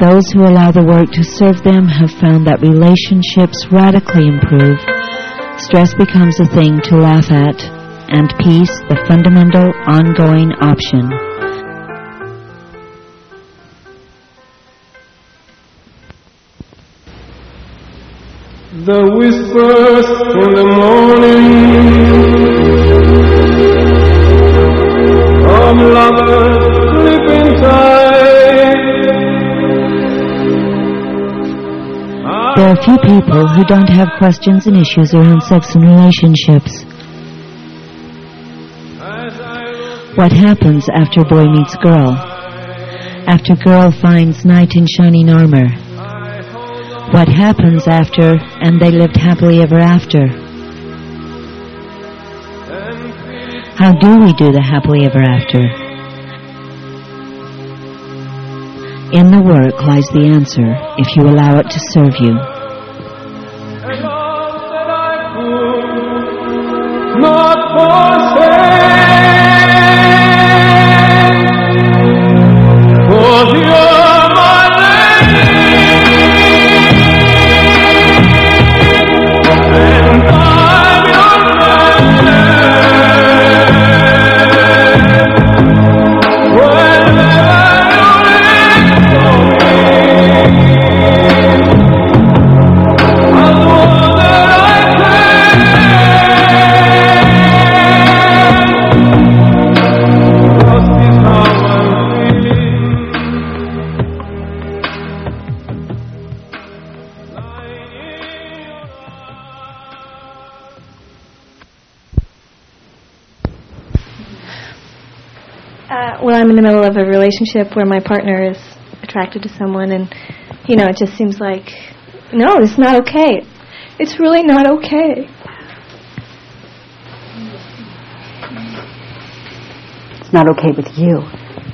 Those who allow the work to serve them have found that relationships radically improve, stress becomes a thing to laugh at, and peace the fundamental ongoing option. The whispers in the morning of lovers There are few people who don't have questions and issues around sex and relationships. What happens after boy meets girl? After girl finds knight in shining armor? What happens after and they lived happily ever after? How do we do the happily ever after? In the work lies the answer if you allow it to serve you. Not forsake. Of a relationship where my partner is attracted to someone, and you know, it just seems like, no, it's not okay. It's really not okay. It's not okay with you.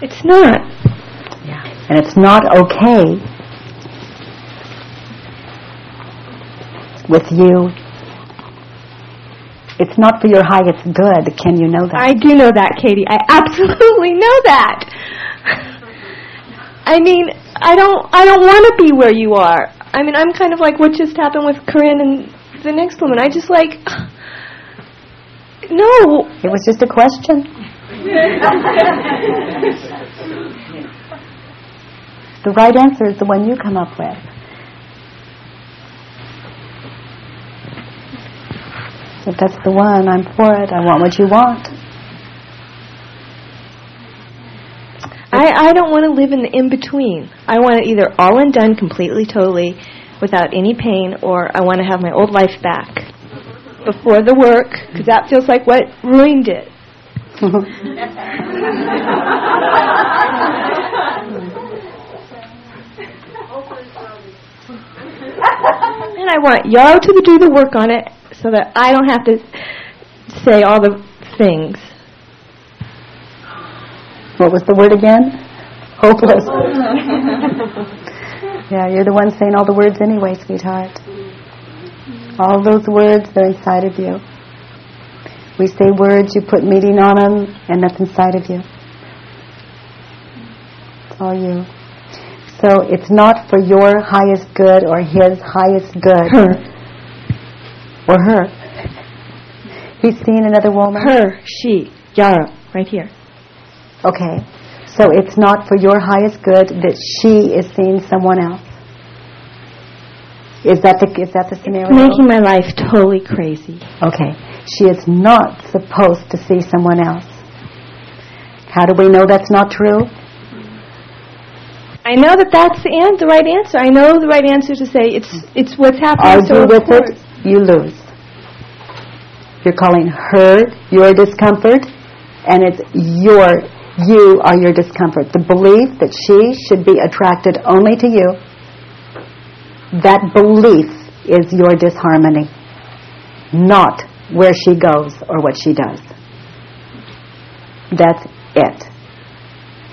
It's not. Yeah. And it's not okay with you. It's not for your highest good. Can you know that? I do know that, Katie. I absolutely know that. I mean, I don't. I don't want to be where you are. I mean, I'm kind of like what just happened with Corinne and the next woman. I just like. No. It was just a question. the right answer is the one you come up with. If that's the one, I'm for it. I want what you want. I, I don't want to live in the in-between. I want it either all and done completely, totally, without any pain, or I want to have my old life back before the work, because that feels like what ruined it. and I want y'all to do the work on it so that I don't have to say all the things. What was the word again? Hopeless. yeah, you're the one saying all the words anyway, sweetheart. All those words, they're inside of you. We say words, you put meaning on them, and that's inside of you. It's all you. So it's not for your highest good or his highest good. Or her. He's seen another woman? Her, she, Yara, right here. Okay. So it's not for your highest good that she is seeing someone else. Is that the is that the scenario? Making my life totally crazy. Okay. She is not supposed to see someone else. How do we know that's not true? I know that that's the, the right answer. I know the right answer to say it's it's what's happening. Argue so with course. it, you lose. You're calling her your discomfort, and it's your You are your discomfort. The belief that she should be attracted only to you, that belief is your disharmony, not where she goes or what she does. That's it.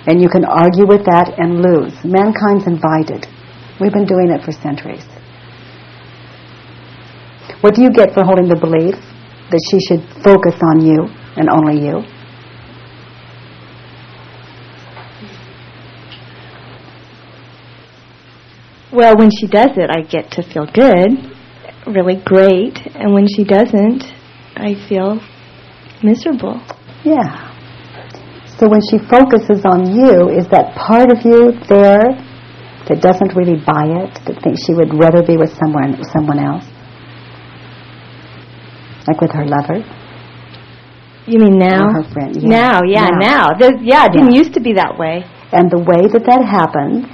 And you can argue with that and lose. Mankind's invited. We've been doing it for centuries. What do you get for holding the belief that she should focus on you and only you? Well, when she does it, I get to feel good, really great, and when she doesn't, I feel miserable. Yeah. So when she focuses on you, is that part of you there that doesn't really buy it, that thinks she would rather be with someone someone else? Like with her lover? You mean now? Or her friend, yeah. Now, yeah, Now. now. There's, yeah, it didn't Yeah. used to be that way. And the way that that happens,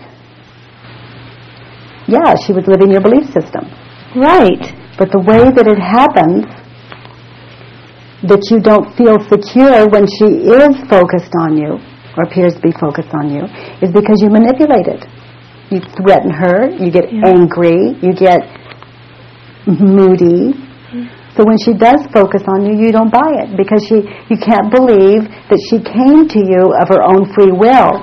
yeah, she was living your belief system. Right. But the way that it happens, that you don't feel secure when she is focused on you, or appears to be focused on you, is because you manipulate it. You threaten her, you get Yeah. angry, you get moody. So when she does focus on you, you don't buy it because she, you can't believe that she came to you of her own free will.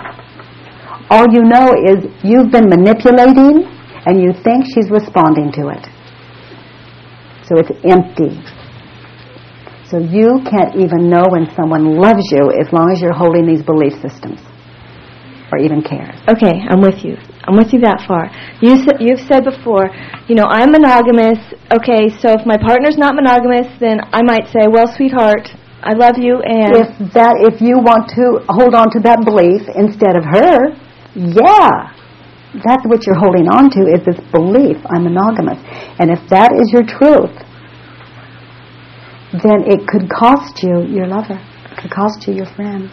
All you know is you've been manipulating and you think she's responding to it. So it's empty. So you can't even know when someone loves you as long as you're holding these belief systems or even cares. Okay, I'm with you. I'm with you that far. You sa- you've said before, you know, I'm monogamous. Okay, so if my partner's not monogamous, then I might say, well, sweetheart, I love you, and If that if you want to hold on to that belief instead of her, yeah. That's what you're holding on to is this belief I'm monogamous. And if that is your truth, then it could cost you your lover. It could cost you your friend.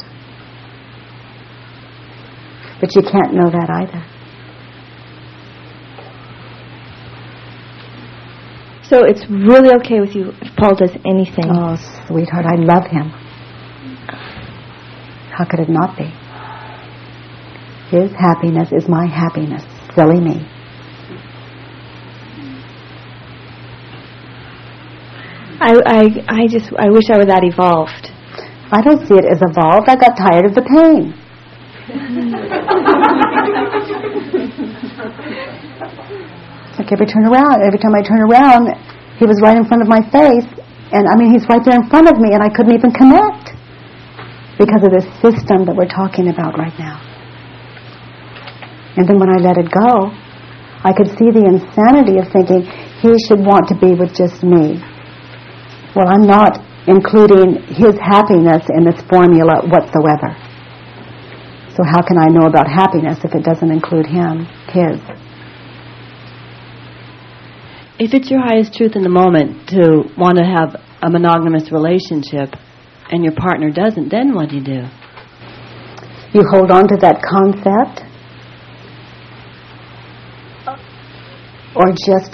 But you can't know that either. So it's really okay with you if Paul does anything. Oh, sweetheart, I love him. How could it not be? His happiness is my happiness. Silly me. I, I, I just, I wish I were that evolved. I don't see it as evolved. I got tired of the pain. like every turn around, every time I turn around, he was right in front of my face, and I mean, he's right there in front of me, and I couldn't even connect because of this system that we're talking about right now. And then when I let it go, I could see the insanity of thinking he should want to be with just me. Well, I'm not including his happiness in this formula whatsoever. So how can I know about happiness if it doesn't include him, his? If it's your highest truth in the moment to want to have a monogamous relationship and your partner doesn't, then what do you do? You hold on to that concept or just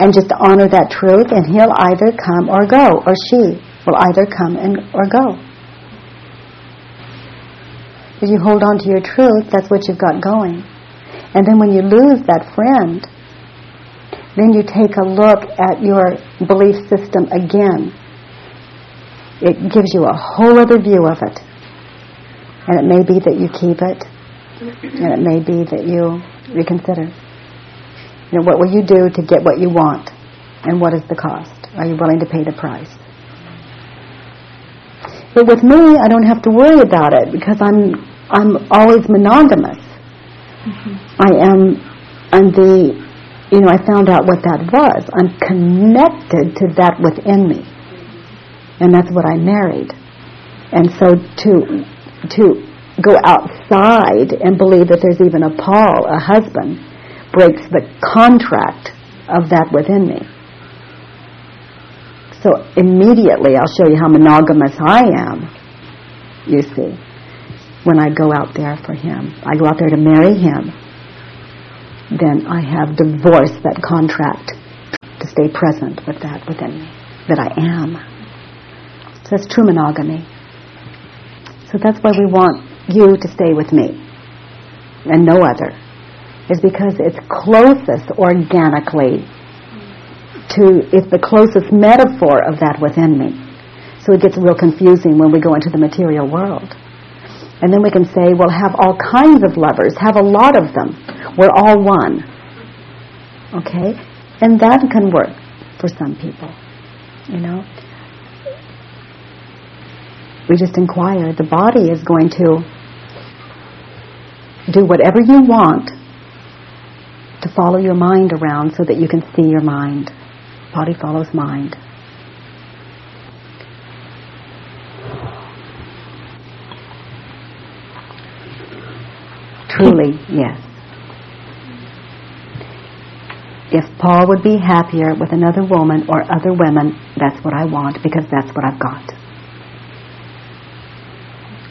and just honor that truth and he'll either come or go or she will either come and or go. If you hold on to your truth, that's what you've got going. And then when you lose that friend, then you take a look at your belief system again. It gives you a whole other view of it. And it may be that you keep it, and it may be that you reconsider. You know, what will you do to get what you want? And what is the cost? Are you willing to pay the price? But with me, I don't have to worry about it because I'm I'm always monogamous. Mm-hmm. I am I'm the you know, I found out what that was. I'm connected to that within me. And that's what I married. And so to to go outside and believe that there's even a Paul, a husband, breaks the contract of that within me. So immediately I'll show you how monogamous I am, you see, when I go out there for him. I go out there to marry him. Then I have divorced that contract to stay present with that within me, that I am. So that's true monogamy. So that's why we want you to stay with me and no other. Is because it's closest organically to, it's the closest metaphor of that within me. So it gets real confusing when we go into the material world. And then we can say, well, have all kinds of lovers, have a lot of them. We're all one. Okay? And that can work for some people. You know? We just inquire. The body is going to do whatever you want to follow your mind around so that you can see your mind. Body follows mind. Truly, yes. If Paul would be happier with another woman or other women, that's what I want because that's what I've got.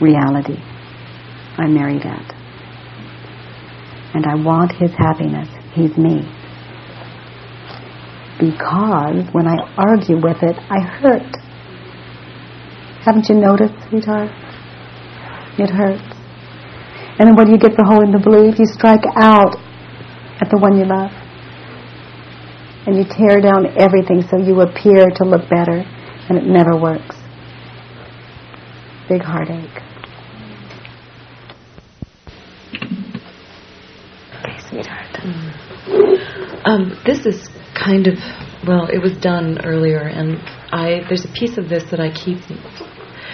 Reality. I marry that. And I want his happiness. He's me. Because when I argue with it, I hurt. Haven't you noticed, sweetheart? It hurts. And then what do you get for holding the belief? You strike out at the one you love. And you tear down everything so you appear to look better. And it never works. Big heartache. Okay, sweetheart. Um, this is kind of well, it was done earlier, and I there's a piece of this that I keep.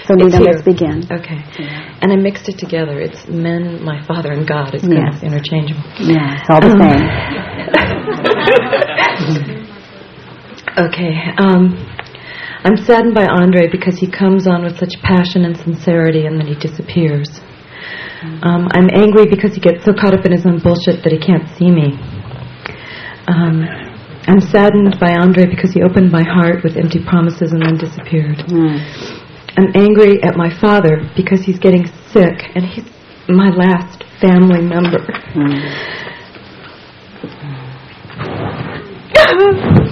So let's begin. Okay, and I mixed it together. It's men, my father, and God. It's kind of interchangeable. Yeah, it's all the Um, same. Okay. Um, I'm saddened by Andre because he comes on with such passion and sincerity and then he disappears. Um, I'm angry because he gets so caught up in his own bullshit that he can't see me. Um, I'm saddened by Andre because he opened my heart with empty promises and then disappeared. I'm angry at my father because he's getting sick and he's my last family member. That's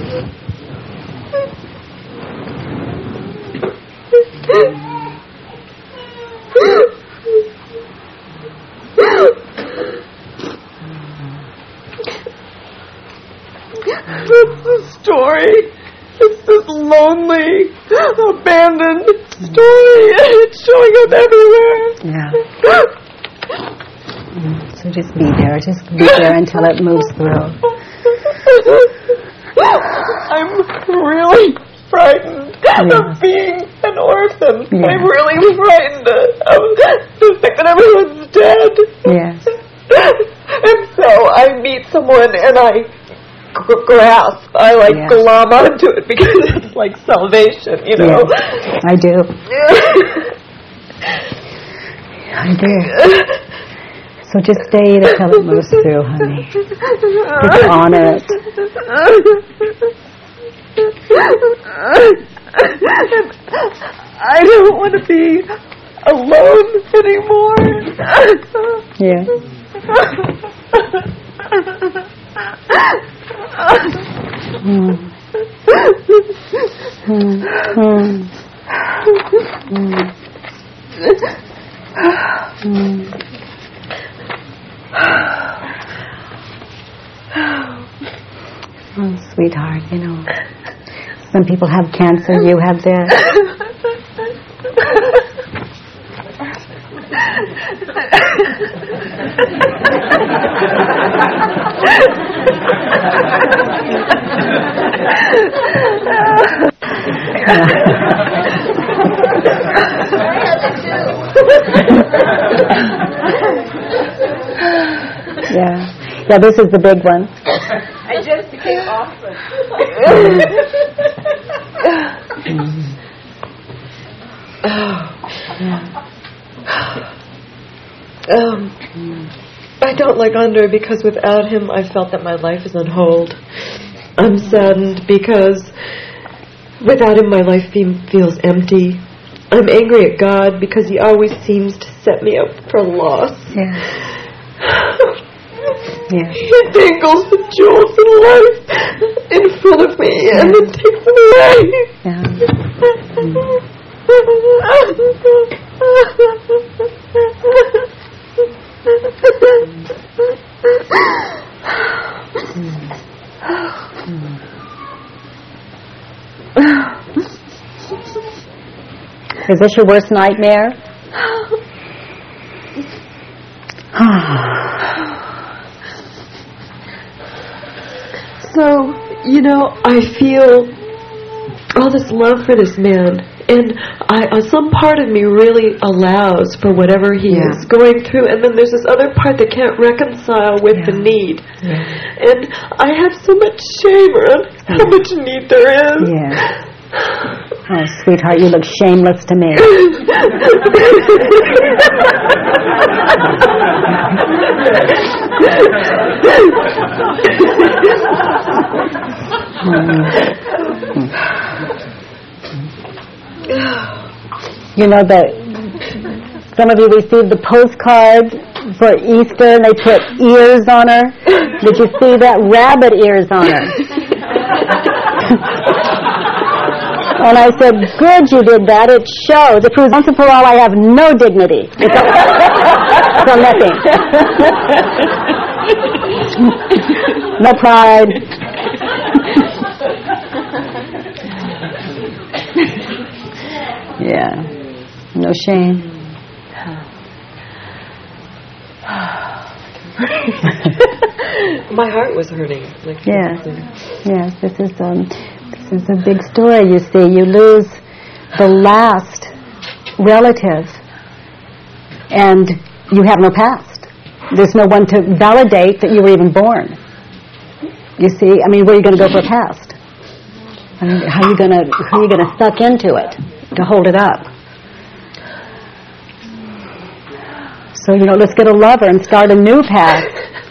story. It's this lonely, abandoned story. It's showing up everywhere. Yeah. So just be there. Just be there until it moves through. I'm really frightened Yeah. of being an orphan. Yeah. I'm really frightened of the fact that everyone's dead. Yes. and so I meet someone and I grasp, I like Yeah. glom onto it because it's like salvation, you know. I do. I do. So just stay until it moves through, honey. Just honor it. I don't want to be alone anymore. Yeah. Oh, sweetheart, you know, some people have cancer, you have this. Yeah. Yeah, this is the big one. I just became awesome. Mm. um, I don't like Andre because without him I felt that my life is on hold. I'm saddened because without him my life fe- feels empty. I'm angry at God because he always seems to set me up for loss. Yeah. Yeah. He dangles the jewels of life in front of me and then takes them away. Yeah. Hmm. Is this your worst nightmare? so, you know, I feel all this love for this man and I, uh, some part of me really allows for whatever he Yeah. is going through, and then there's this other part that can't reconcile with the need. And I have so much shame around how much need there is. Yeah. Oh, sweetheart, you look shameless to me. You know that some of you received the postcard for Easter and they put ears on her. Did you see that? Rabbit ears on her. And I said, good you did that. It shows. It proves once and for all I have no dignity. It's nothing. no pride. yeah. No shame. My heart was hurting. Like Yes. Yes, this is um, this is a big story. You see, you lose the last relative, and you have no past. There's no one to validate that you were even born. You see, I mean, where are you going to go for a past? I mean, how are you going to who are you going to suck into it to hold it up? So you know, let's get a lover and start a new path.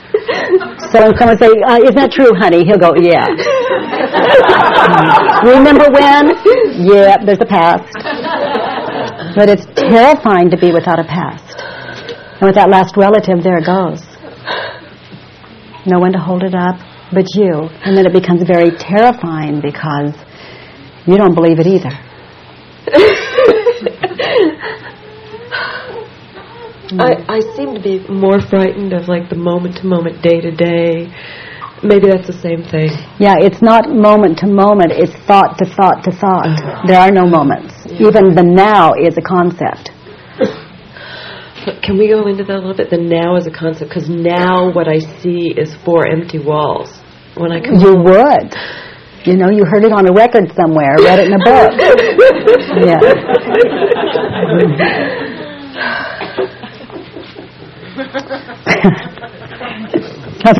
So when someone say, uh, "Isn't that true, honey?" He'll go, "Yeah." Remember when? Yeah, there's a past. But it's terrifying to be without a past. And with that last relative, there it goes. No one to hold it up but you. And then it becomes very terrifying because you don't believe it either. Mm-hmm. I, I seem to be more frightened of like the moment to moment, day to day. Maybe that's the same thing. Yeah, it's not moment to moment, it's thought to thought to thought. Uh-huh. There are no moments. Even the now is a concept. But can we go into that a little bit? The now is a concept, because now what I see is four empty walls. When I come You would. You know, you heard it on a record somewhere, read it in a book. Yeah. Was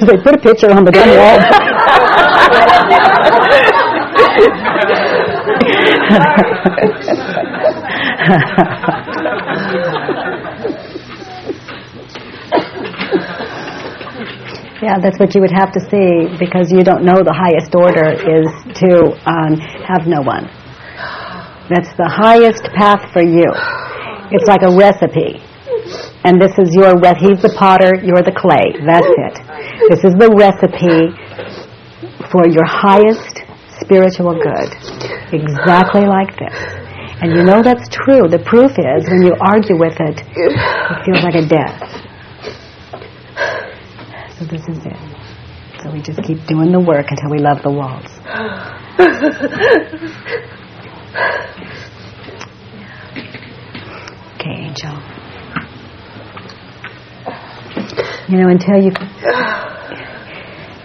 say, put a picture on the damn wall. Yeah, that's what you would have to see because you don't know the highest order is to um, have no one. That's the highest path for you. It's like a recipe. And this is your, he's the potter, you're the clay. That's it. This is the recipe for your highest spiritual good. Exactly like this. And you know that's true. The proof is when you argue with it, it feels like a death. So this is it. So we just keep doing the work until we love the walls. Okay, Angel. You know, until you...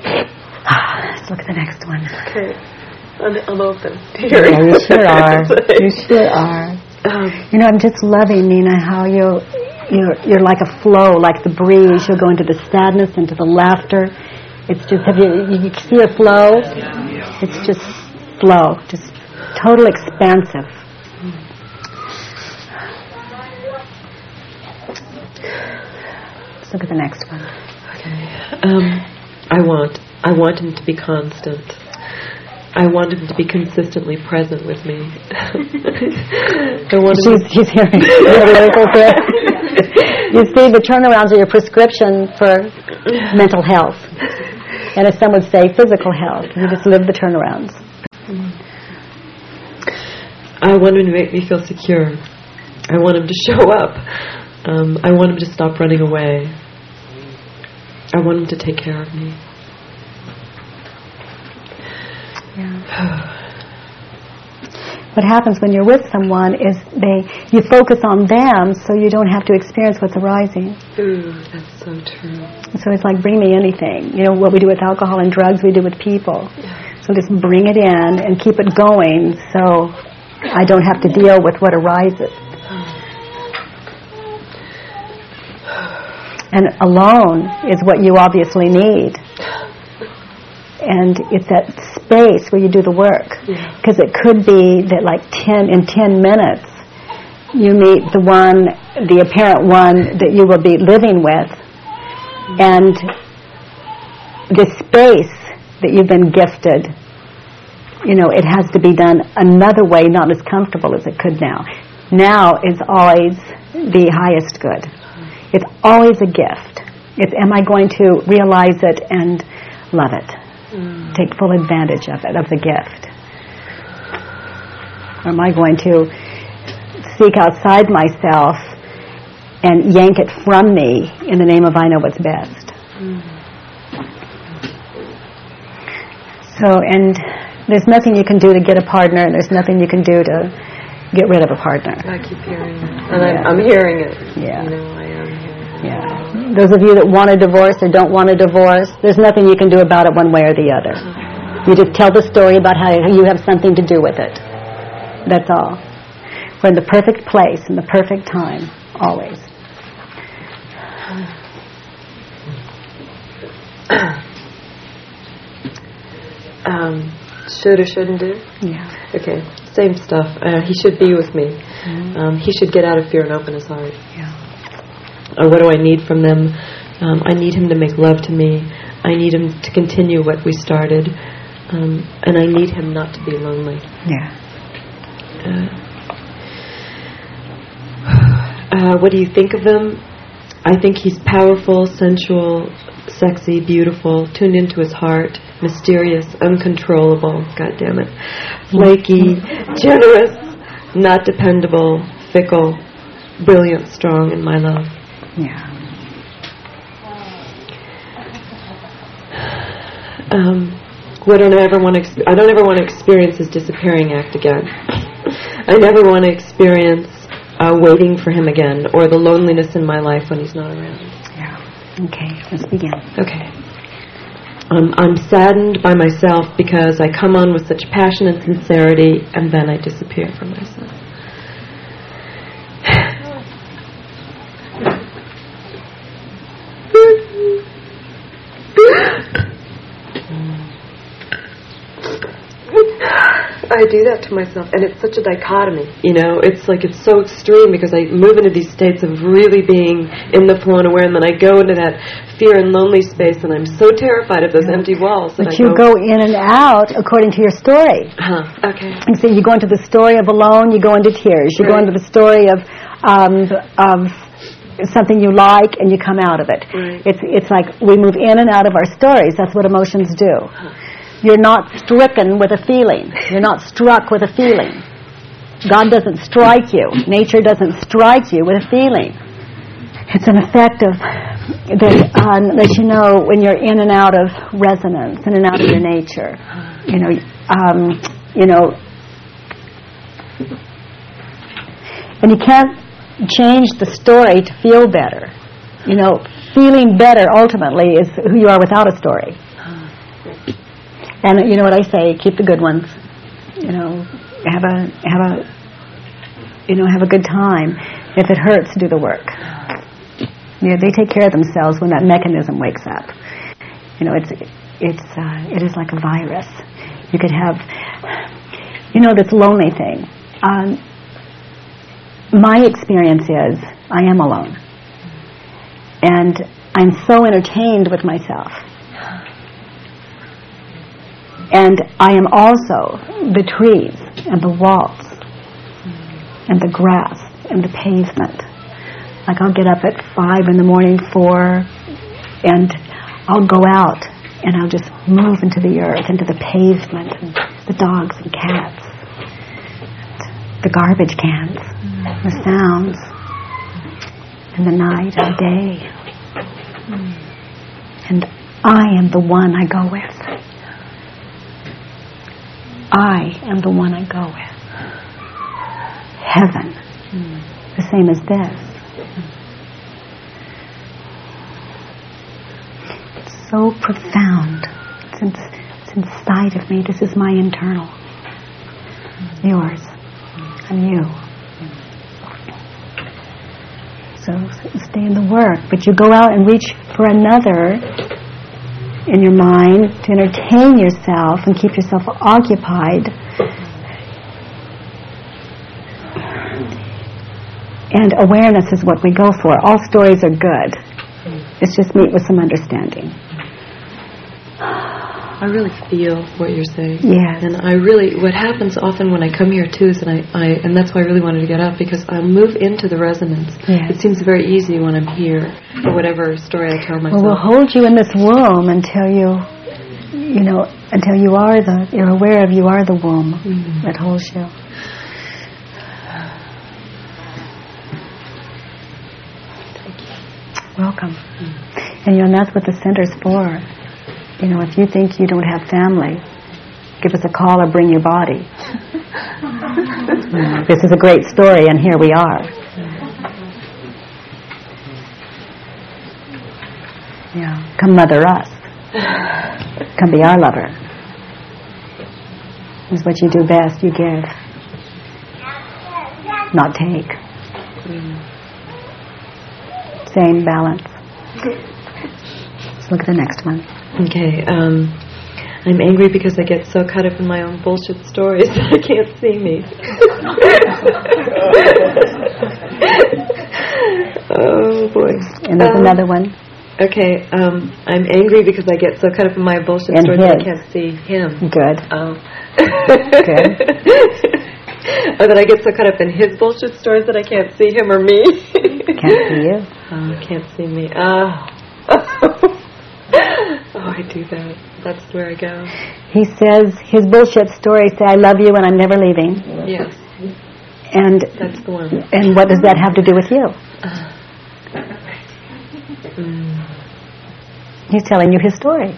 Let's look at the next one. Okay. I'm, I'm open. Yeah, you sure are. You sure are. Um, You know, I'm just loving, Nina, how you you're you're like a flow, like the breeze. You'll go into the sadness, into the laughter. It's just have you you you see a flow? It's just flow, just total expansive. Let's look at the next one. um, I want, I want him to be constant. I want him to be consistently present with me. I want she's hearing. You see, the turnarounds are your prescription for mental health. And as some would say, physical health. You just live the turnarounds. I want him to make me feel secure. I want him to show up. Um, I want him to stop running away. I want him to take care of me. Yeah. what happens when you're with someone is they you focus on them so you don't have to experience what's arising. Ooh, that's so true. So it's like bring me anything. You know what we do with alcohol and drugs, we do with people. So just bring it in and keep it going so I don't have to deal with what arises. And alone is what you obviously need. And it's that space where you do the work. Because it could be that like 10, in 10 minutes, you meet the one, the apparent one that you will be living with. And the space that you've been gifted, you know, it has to be done another way, not as comfortable as it could now. Now is always the highest good. It's always a gift. It's am I going to realize it and love it? Mm. Take full advantage of it, of the gift. Or am I going to seek outside myself and yank it from me in the name of I know what's best? Mm. So, and there's nothing you can do to get a partner, and there's nothing you can do to get rid of a partner. I keep hearing it. And I'm, I'm hearing it. Yeah. You know, Yeah. Those of you that want a divorce or don't want a divorce, there's nothing you can do about it one way or the other. You just tell the story about how you have something to do with it. That's all. We're in the perfect place, in the perfect time, always. Um, should or shouldn't do? Yeah. Okay, same stuff. Uh, he should be with me. Um, he should get out of fear and open his heart. Yeah. Or what do I need from them? Um, I need him to make love to me. I need him to continue what we started. Um, and I need him not to be lonely. Yeah. Uh, what do you think of him? I think he's powerful, sensual, sexy, beautiful, tuned into his heart, mysterious, uncontrollable, God damn it, flaky, generous, not dependable, fickle, brilliant, strong in my love. Yeah. Um, what don't I ever want to? I don't ever want to experience his disappearing act again. I never want to experience uh, waiting for him again, or the loneliness in my life when he's not around. Yeah. Okay, let's begin. Okay. Um, I'm saddened by myself because I come on with such passion and sincerity, and then I disappear from myself. I do that to myself, and it's such a dichotomy. You know, it's like it's so extreme because I move into these states of really being in the flow and aware, and then I go into that fear and lonely space, and I'm so terrified of those empty walls that But I you go in and out according to your story. Huh, okay. And so you go into the story of alone, you go into tears. You go into the story of um, of something you like, and you come out of it. Right. It's it's like we move in and out of our stories. That's what emotions do. You're not stricken with a feeling. You're not struck with a feeling. God doesn't strike you. Nature doesn't strike you with a feeling. It's an effect of that um, lets you know when you're in and out of resonance, in and out of your nature. You know, um, you know, and you can't change the story to feel better. You know, feeling better ultimately is who you are without a story. And you know what I say? Keep the good ones. You know, have a have a you know have a good time. If it hurts, do the work. You know, they take care of themselves when that mechanism wakes up. You know, it's it's uh, it is like a virus. You could have, you know, this lonely thing. Um, my experience is I am alone, and I'm so entertained with myself. And I am also the trees and the walls and the grass and the pavement. Like I'll get up at five in the morning, four, and I'll go out and I'll just move into the earth, into the pavement, and the dogs and cats, the garbage cans, the sounds, and the night and day. And I am the one I go with. I am the one I go with. Heaven. The same as this. It's so profound. It's, in, it's inside of me. This is my internal. Yours. You. So stay in the work. But you go out and reach for another in your mind to entertain yourself and keep yourself occupied. And awareness is what we go for. All stories are good. It's just meet with some understanding. I really feel what you're saying. Yeah. And I really, what happens often when I come here too is that I, I and that's why I really wanted to get up because I move into the resonance. Yes. It seems very easy when I'm here for whatever story I tell myself. Well, we'll hold you in this womb until you, you know, until you are the, you're aware of you are the womb mm-hmm. that holds you. Welcome. And you know, and that's what the center's for. You know, if you think you don't have family, give us a call or bring your body. This is a great story, and here we are. Yeah, come mother us. Come be our lover. Is what you do best. You give, not take. Same balance. Let's look at the next one. Okay, um, I'm angry because I get so caught up in my own bullshit stories that I can't see me. oh boy. And there's Um, another one. Okay, um, I'm angry because I get so caught up in my bullshit And stories that I can't see him. Good. Oh. Okay. or that I get so caught up in his bullshit stories that I can't see him or me. Can't see you. Oh, can't see me. Oh. Oh, I do that. That's where I go. He says his bullshit stories say, "I love you and I'm never leaving." Yes, And that's the one. and what does that have to do with you? Mm. He's telling you his story.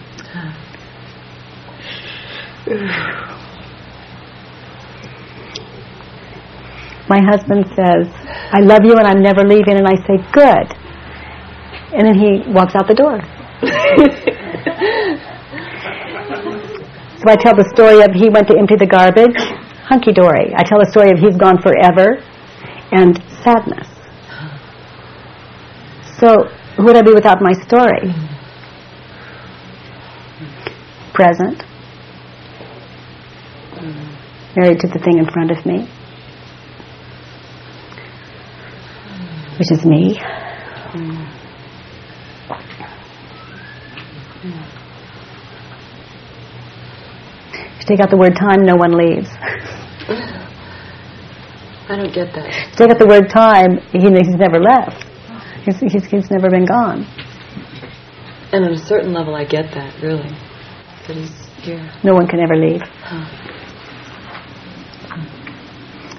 My husband says, I love you and I'm never leaving, and I say, good. And then he walks out the door. So I tell the story of he went to empty the garbage, hunky dory. I tell the story of he's gone forever, and sadness. So who would I be without my story? Present. Married to the thing in front of me. Which is me. If you take out the word time, no one leaves. I don't get that. If you take out the word time, he, he's never left. He's, he's, he's never been gone. And on a certain level, I get that, really. That he's here. No one can ever leave.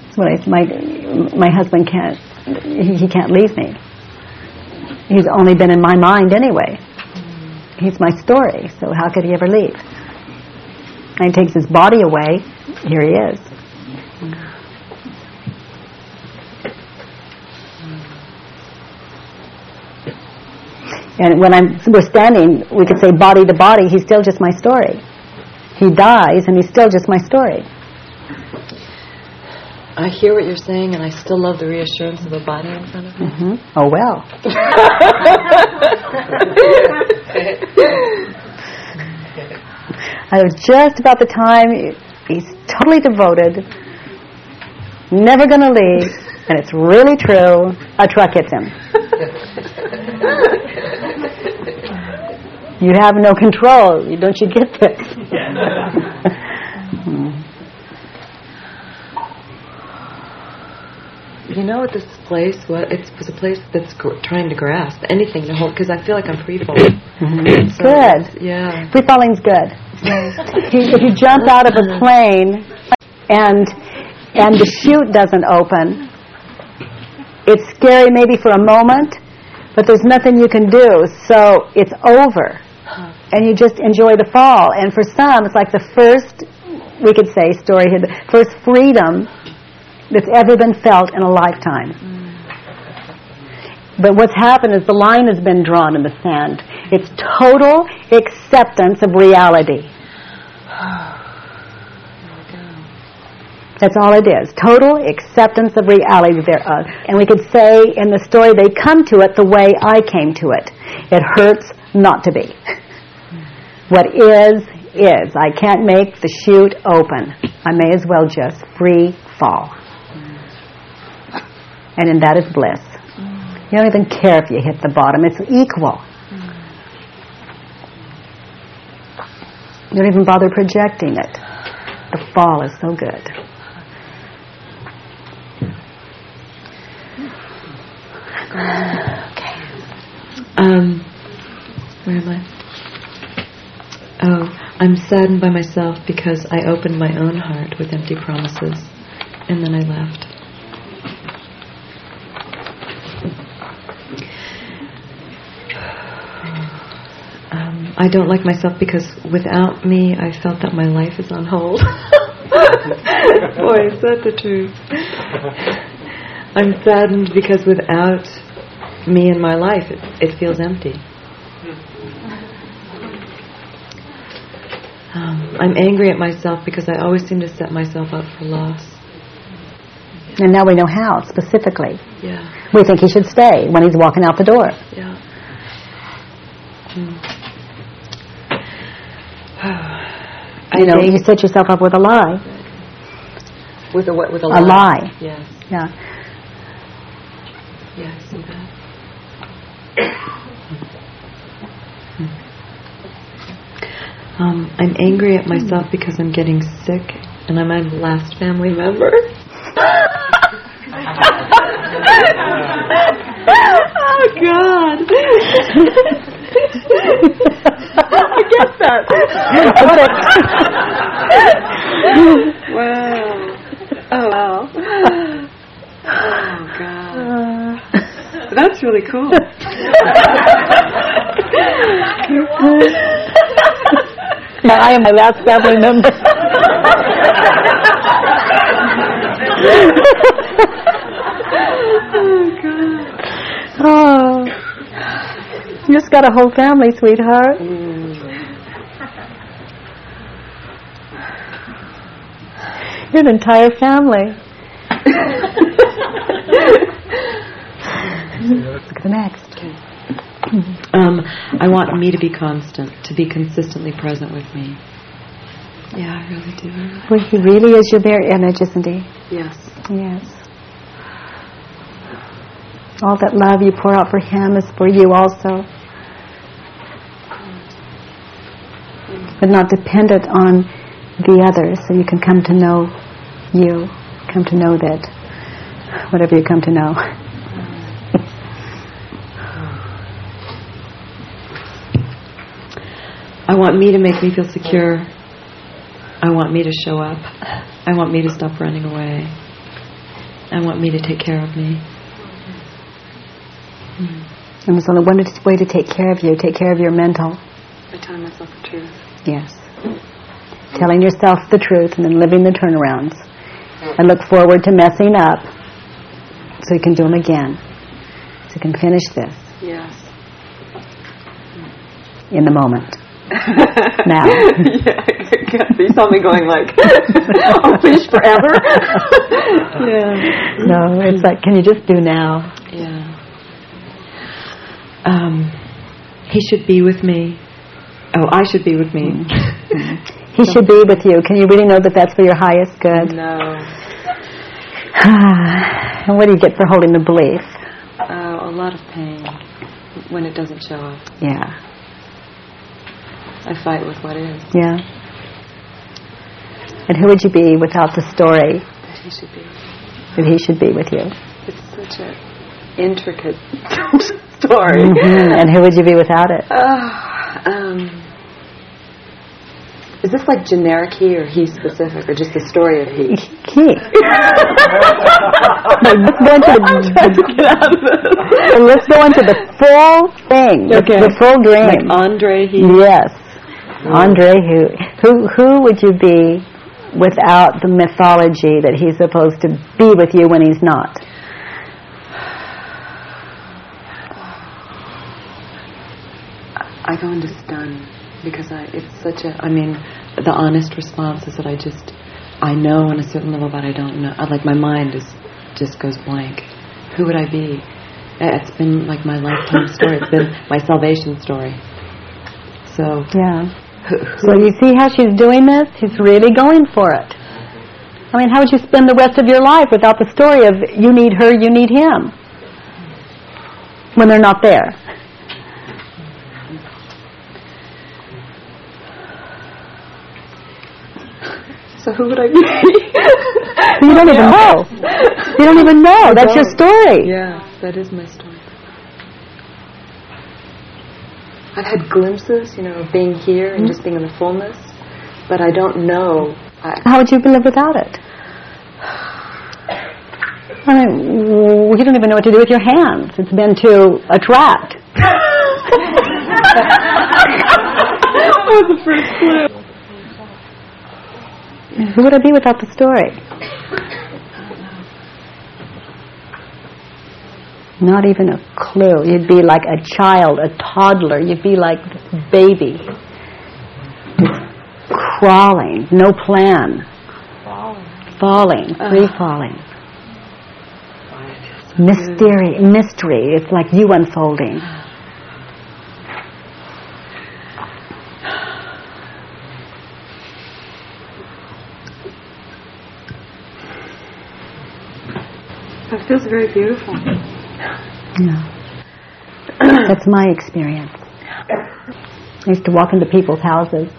That's what I, my my husband can't. He, he can't leave me. He's only been in my mind anyway. Mm. He's my story. So how could he ever leave? And he takes his body away. Here he is. And when I'm we're standing, we could say body to body. He's still just my story. He dies, and he's still just my story. I hear what you're saying, and I still love the reassurance of a body in front of me. hmm Oh well. I was just about the time he's totally devoted, never going to leave, and it's really true. A truck hits him. You have no control. You- Don't you get this? Hmm. You know what this place was? It was a place that's gr- trying to grasp anything to hold, because I feel like I'm free falling. Mhm. So Good. Yeah. Free falling's good. If, you, if you jump out of a plane and and the chute doesn't open, it's scary maybe for a moment, but there's nothing you can do, so it's over. And you just enjoy the fall. And for some, it's like the first we could say, story here, the first freedom that's ever been felt in a lifetime. But what's happened is the line has been drawn in the sand. It's total acceptance of reality. That's all it is. Total acceptance of reality thereof. Uh, and we could say in the story, they come to it the way I came to it. It hurts not to be. What is, is. I can't make the chute open. I may as well just free fall. And in that is bliss. You don't even care if you hit the bottom. It's equal. You don't even bother projecting it. The fall is so good. Um, where am I? Oh, I'm saddened by myself because I opened my own heart with empty promises, and then I left. Um, I don't like myself because without me, I felt that my life is on hold. Boy, is that the truth. I'm saddened because without me in my life, it, it feels empty. Um, I'm angry at myself because I always seem to set myself up for loss. And now we know how, specifically. Yeah, We think he should stay when he's walking out the door. yeah. Hmm. I You know, you set yourself up with a lie. with a what? With a, A lie. Yes, Yeah. yeah, I see that. Um, I'm angry at myself because I'm getting sick and I'm my last family member. oh God! I get that. wow. Oh wow. Oh God. That's really cool. Now, I am my last family member. oh, oh. You just got a whole family, sweetheart. You're an entire family. Look at the next. Um, I want me to be constant, to be consistently present with me. Yeah, I really do. Well, he really is your very image, isn't he? Yes. Yes. All that love you pour out for him is for you also. But not dependent on the others, so you can come to know you, come to know that, whatever you come to know. I want me to make me feel secure. I want me to show up. I want me to stop running away. I want me to take care of me. And there's only one way to take care of you, take care of your mental. By telling myself the truth. Yes. Telling yourself the truth and then living the turnarounds. And look forward to messing up so you can do them again. So you can finish this Yes. in the moment. Now. yeah, you saw me going like, I'll finish forever. yeah. No, it's like, can you just do now? Yeah. Um, he should be with me. Oh, I should be with me. He should be with you. Can you really know that that's for your highest good? no. and what do you get for holding the belief? Oh, a lot of pain when it doesn't show up. Yeah. I fight with what is. Yeah. And who would you be without the story That he should be. that he should be with you? It's such a intricate story. Mhm. And who would you be without it? Uh, um, is this like generic he or he specific or just the story of he? He. Let's go into the, let's go into the full thing, the- Okay. the full dream. Like Andre he. Yes. Andre, who, who, who would you be without the mythology that he's supposed to be with you when he's not? I go into stun because I, it's such a, I mean, the honest response is that I just, I know on a certain level, but I don't know. I, like my mind is just goes blank. Who would I be? Eh, it's been like my lifetime story. It's been my salvation story. So yeah. So you see how she's doing this? She's really going for it. I mean, how would you spend the rest of your life without the story of you need her, you need him, when they're not there? So who would I be? you don't even know. You don't even know. That's your story. Yeah, that is my story. I've had glimpses, you know, of being here and hmm? just being in the fullness, but I don't know. I How would you live without it? I mean, you don't even know what to do with your hands. It's been to attract. that was the first clue. Who would I be without the story? Not even a clue. You'd be like a child, a toddler. You'd be like this baby. Crawling, no plan. Falling. Falling, free falling. Mystery, mystery. It's like you unfolding. That feels very beautiful. Yeah. That's my experience. I used to walk into people's houses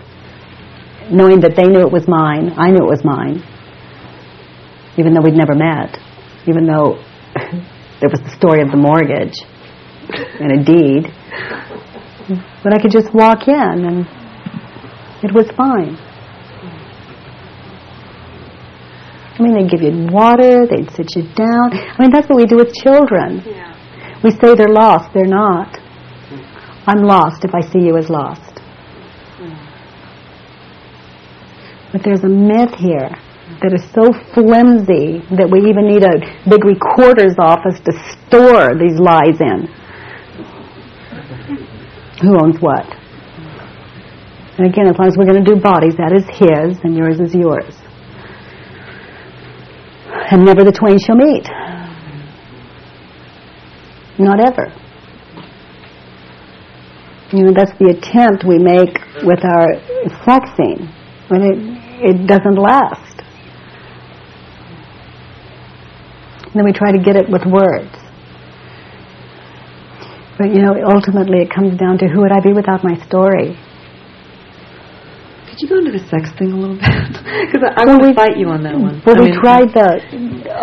knowing that they knew it was mine, I knew it was mine, even though we'd never met, even though there was the story of the mortgage and a deed. But I could just walk in and it was fine. I mean, they'd give you water, they'd sit you down. I mean, that's what we do with children. Yeah. We say they're lost. They're not. I'm lost if I see you as lost. Hmm. But there's a myth here that is so flimsy that we even need a big recorder's office to store these lies in. Who owns what? And again, as long as we're going to do bodies, that is his and yours is yours. And never the twain shall meet. Not ever. You know, that's the attempt we make with our sexing, when it, it doesn't last. And then we try to get it with words. But, you know, ultimately it comes down to who would I be without my story? Could you go into the sex thing a little bit? Because I, I want to fight you on that one. Well, I we mean, tried the,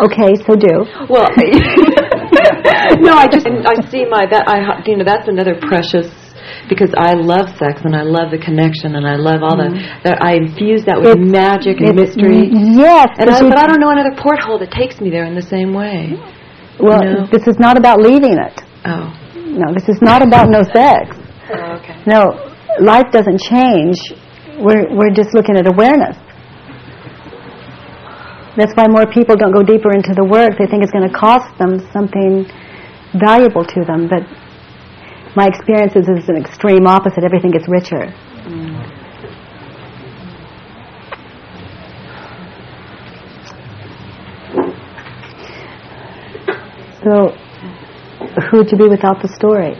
okay, so do. Well, no, I just I see my that I you know that's another precious because I love sex and I love the connection and I love all the mm-hmm. that I infuse that with It's- magic and mystery. Yes, And but I, but I don't know another porthole that takes me there in the same way. well, no. this is not about leaving it. Oh. No, this is not about no sex. oh okay. No, life doesn't change. We're we're just looking at awareness. That's why more people don't go deeper into the work. They think it's going to cost them something valuable to them. But my experience is it's an extreme opposite. Everything gets richer. So, who would you be without the story?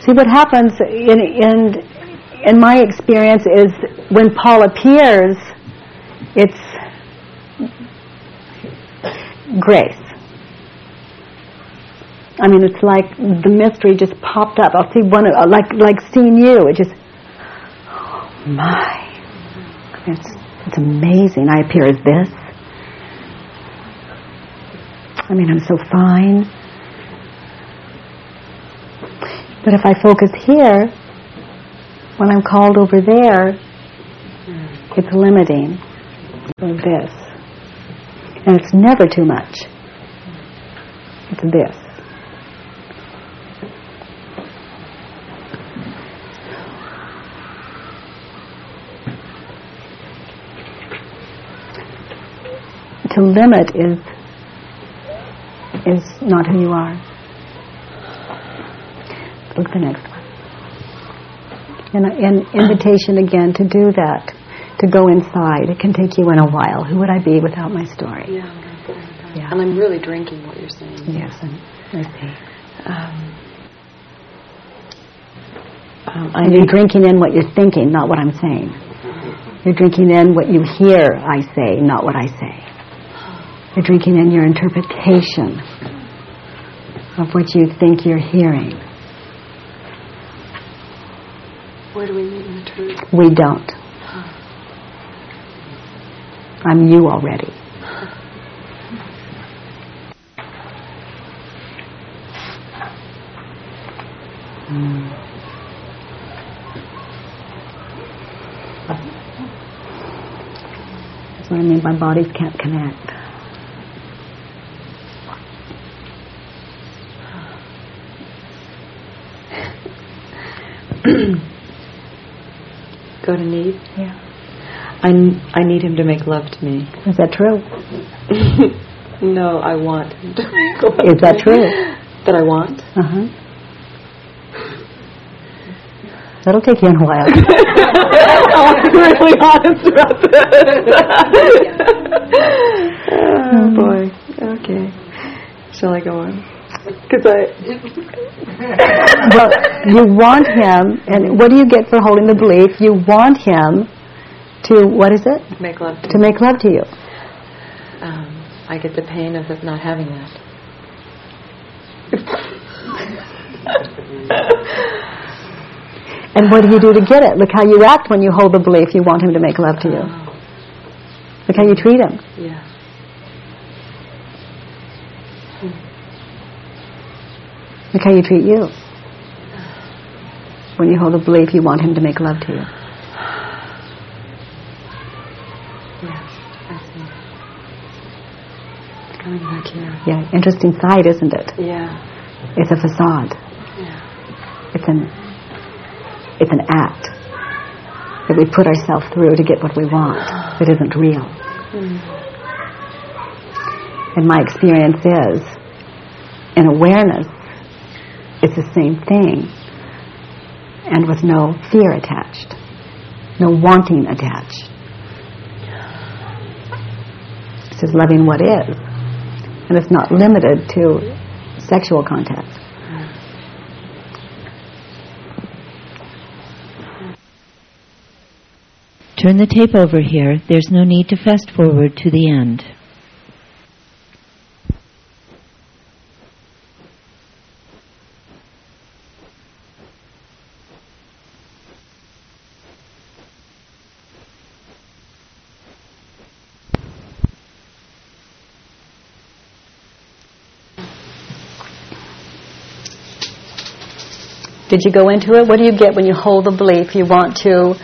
See, what happens in, in, in my experience is when Paul appears, it's grace. I mean, it's like the mystery just popped up. I'll see one, of- like like seeing you. It just, oh my, it's it's amazing. I appear as this. I mean, I'm so fine. But if I focus here, when I'm called over there, hmm. it's limiting. Or this. And it's never too much. It's this. to limit is is not who you are. Look at the next And an invitation again to do that, to go inside. It can take you in a while. Who would I be without my story? Yeah, I'm gonna put it in Yeah. And I'm really drinking what you're saying. Yes, and I see. Um, um, I And you're drinking in what you're thinking, not what I'm saying. You're drinking in what you hear I say, not what I say. You're drinking in your interpretation of what you think you're hearing. Where do we meet in the truth? We don't. I'm you already. Hmm. That's what I mean by bodies can't connect. Go to need? Yeah. I, I need him to make love to me. Is that true? no, I want him to make love Is that true? That I want? Uh-huh. That'll take you a while. I'm really honest about this. oh, boy. Okay. Shall I go on? Because I... well, you want him, and what do you get for holding the belief? You want him to, what is it? Make love to, To make love to you. um, I get the pain of it not having that. And what do you do to get it? Look how you act when you hold the belief you want him to make love to you. Look how you treat him. Yeah. Look how you treat you. When you hold a belief you want him to make love to you. Yes, I see. Coming back here. Yeah, interesting sight, isn't it? Yeah. It's a facade. Yeah. It's an it's an act that we put ourselves through to get what we want. It isn't real. Hmm. And my experience is, in awareness, it's the same thing, and with no fear attached, no wanting attached. It's just loving what is, and it's not limited to sexual contact. Turn the tape over here. There's no need to fast forward to the end. Did you go into it? What do you get when you hold the belief you want to,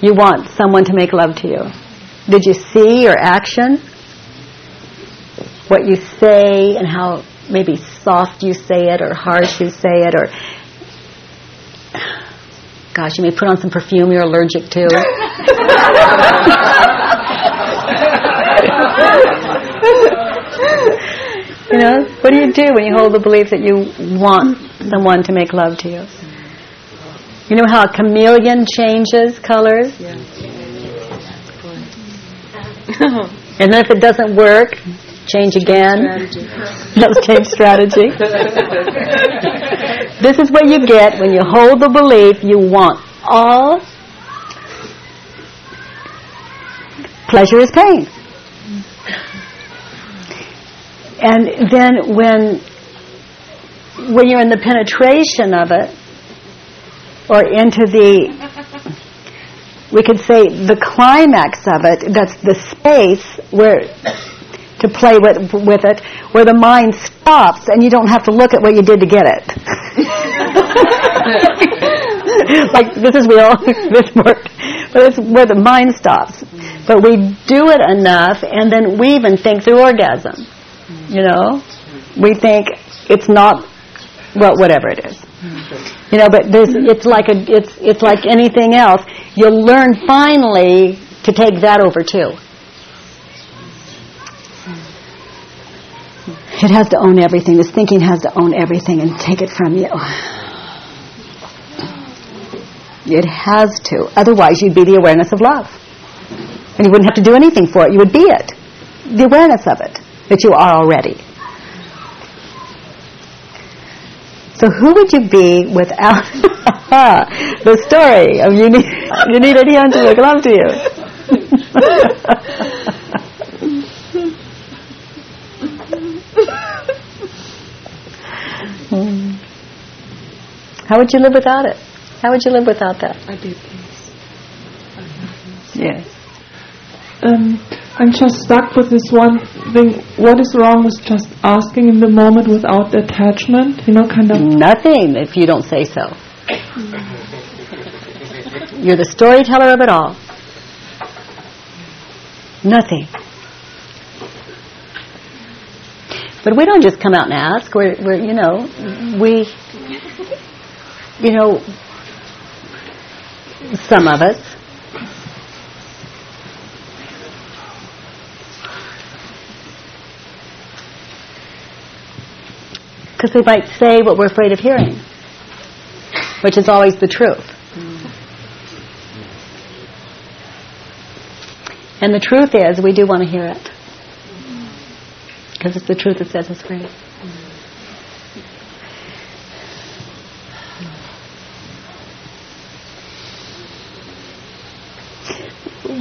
you want someone to make love to you? Did you see your action? What you say and how maybe soft you say it or harsh you say it or gosh, you may put on some perfume you're allergic to. you know, what do you do when you hold the belief that you want someone to make love to you? You know how a chameleon changes colors? Yeah. and then if it doesn't work, change again. Let's change strategy. this is what you get when you hold the belief you want all pleasure is pain. And then when when you're in the penetration of it, or into the, we could say the climax of it, that's the space where, to play with, with it, where the mind stops and you don't have to look at what you did to get it. like, this is real, this worked. But it's where the mind stops. But we do it enough and then we even think through orgasm. You know? We think it's not, well, whatever it is. You know, but it's like a, it's, it's like anything else. You'll learn finally to take that over too. It has to own everything. This thinking has to own everything and take it from you. It has to. Otherwise, you'd be the awareness of love. And you wouldn't have to do anything for it. You would be it. The awareness of it, that you are already. So who would you be without the story of you need, you need anyone to make love to you? Hmm. How would you live without it? How would you live without that? I'd be at peace. Yes. Um, I'm just stuck with this one thing. What is wrong with just asking in the moment without attachment? You know, kind of. Nothing if you don't say so. You're the storyteller of it all. Nothing. But we don't just come out and ask. We're, we're you know, we, you know, some of us. Because we might say what we're afraid of hearing, which is always the truth. And the truth is, we do want to hear it. Because it's the truth that sets us free.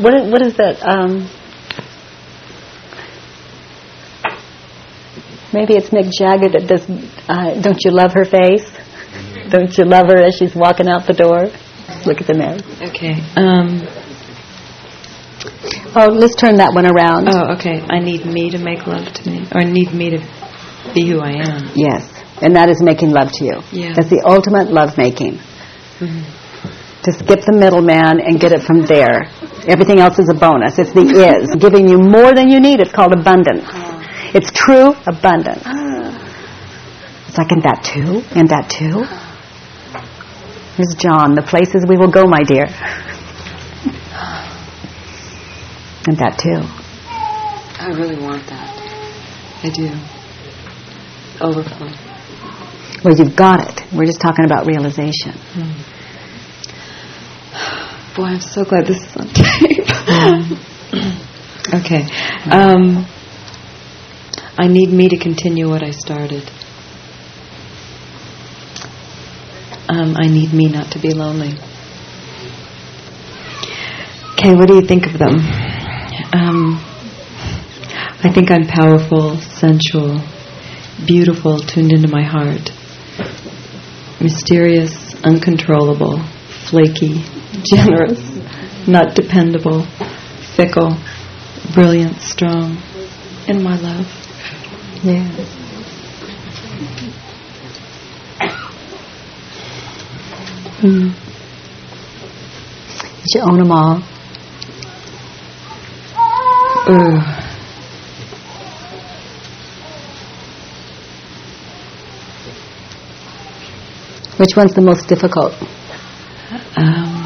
What what is that? Um, maybe it's Mick Jagger that does. Uh, don't you love her face? Don't you love her as she's walking out the door? Look at the man. Okay. Um, Oh, let's turn that one around. oh, okay. I need me to make love to me, or I need me to be who I am. Yes, and that is making love to you. Yeah. That's the ultimate love making. Mhm. To skip the middleman and get it from there. Everything else is a bonus. It's the is. Giving you more than you need. It's called abundance. It's true abundance. It's like, and that too? And that too? Here's John. The places we will go, my dear. And that too. I really want that. I do. Overflow. Well, you've got it. We're just talking about realization. Boy, I'm so glad this is on tape. okay. Um, I need me to continue what I started. Um, I need me not to be lonely. Okay, what do you think of them? Um, I think I'm powerful, sensual, beautiful, tuned into my heart, mysterious, uncontrollable, flaky, generous, not dependable, fickle, brilliant, strong, in my love. Yeah. Mm. You own them all. Ugh. Which one's the most difficult? Um,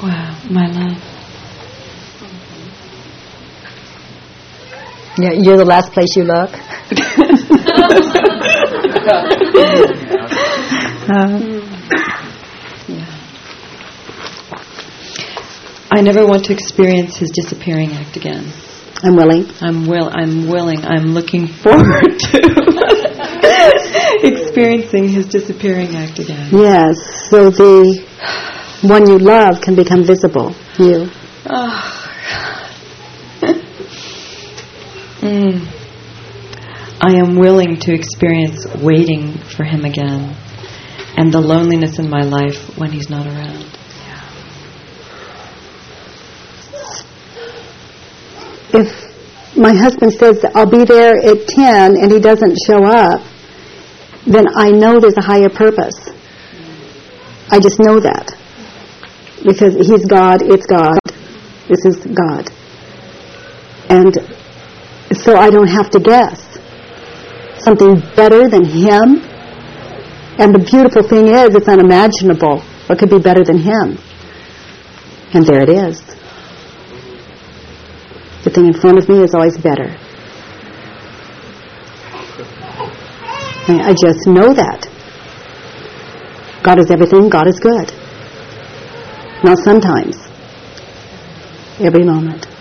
wow, my love. Yeah, you're the last place you look. Uh, I never want to experience his disappearing act again. I'm willing. I'm will. I'm willing. I'm looking forward to experiencing his disappearing act again. Yes, so the one you love can become visible. You. Oh. Mm. I am willing to experience waiting for him again and the loneliness in my life when he's not around. If my husband says I'll be there at 10 and he doesn't show up, then I know there's a higher purpose. I just know that. Because he's God, it's God. This is God. And so I don't have to guess. Something better than him. And the beautiful thing is, it's unimaginable. What could be better than him? And there it is. The thing in front of me is always better. I I just know that. God is everything, God is good. Not sometimes. Every moment.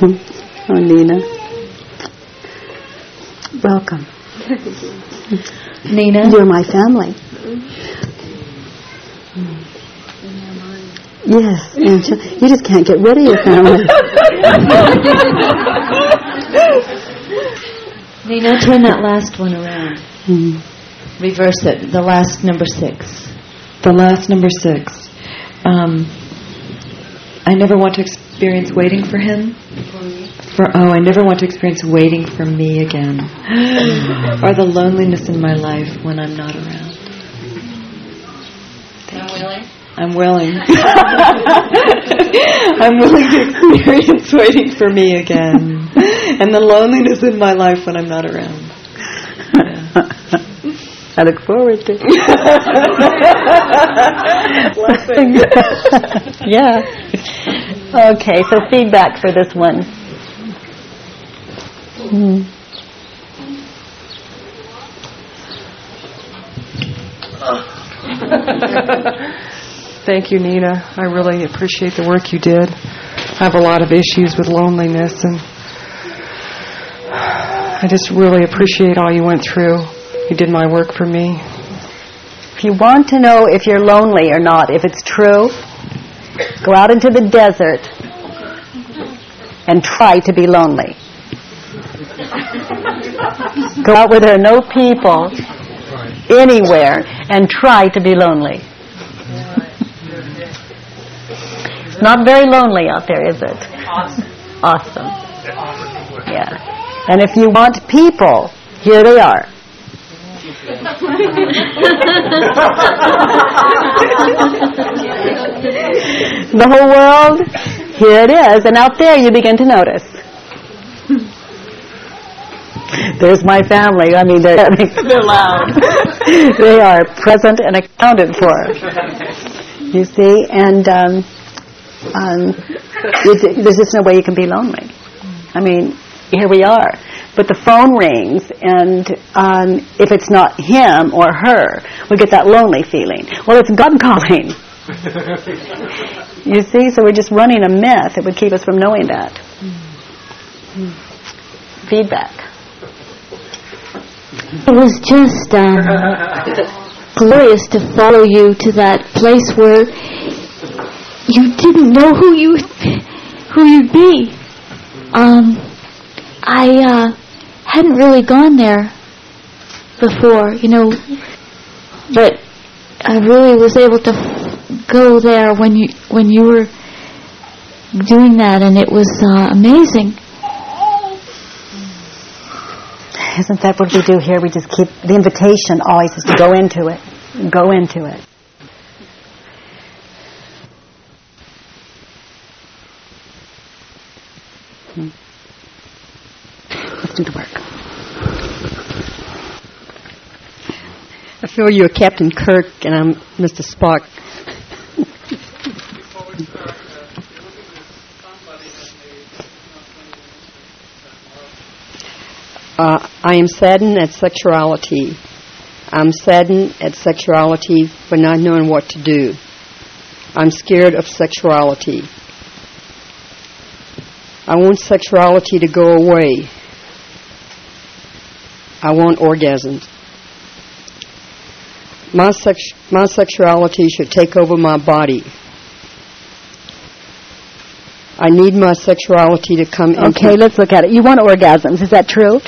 Oh, Nina. Welcome. Nina? You're my family. Yes, and you just can't get rid of your family. Nina, turn that last one around. Mm. Reverse it. The last number six. The last number six. Um, I never want to experience waiting for him. For oh, I never want to experience waiting for me again, or the loneliness in my life when I'm not around. I'm willing. I'm willing to experience waiting for me again, and the loneliness in my life when I'm not around. I look forward to yeah. Okay, so feedback for this one. Hmm. Thank you, Nina. I really appreciate the work you did. I have a lot of issues with loneliness, and I just really appreciate all you went through. You did my work for me. If you want to know if you're lonely or not, if it's true, go out into the desert and try to be lonely. Go out where there are no people anywhere and try to be lonely. It's not very lonely out there, is it? Awesome. Awesome. Yeah. And if you want people, here they are. The whole world, here it is. And out there you begin to notice. There's my family. I mean, they're, they're loud. they are present and accounted for. You see? And um, um, there's just no way you can be lonely. I mean, here we are. But the phone rings, and um, if it's not him or her, we get that lonely feeling. Well, it's God calling. you see, so we're just running a myth that would keep us from knowing that. Feedback. It was just um, glorious to follow you to that place where you didn't know who you who you'd be. Um, I uh, hadn't really gone there before, you know, but I really was able to go there when you when you were doing that, and it was uh, amazing. Isn't that what we do here? We just keep the invitation always is to go into it. Go into it. Let's do the work. I feel you're Captain Kirk and I'm Mr. Spock. Uh, I am saddened at sexuality. I'm saddened at sexuality for not knowing what to do. I'm scared of sexuality. I want sexuality to go away. I want orgasms. My, sex- my sexuality should take over my body. I need my sexuality to come into Okay, let's look at it. You want orgasms, is that true?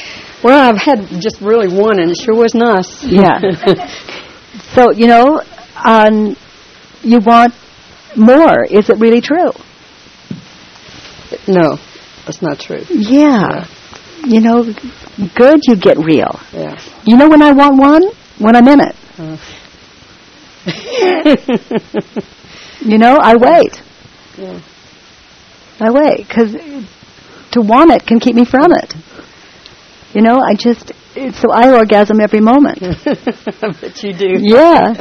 Well, I've had just really one, and it sure was nice. Yeah. so, you know, um, you want more. Is it really true? no, that's not true. Yeah. You know, good you get real. Yeah. You know when I want one? When I'm in it. Uh. You know, I wait. Yeah. I wait because to want it can keep me from it. You know, I just so I orgasm every moment. I bet you do. Yeah,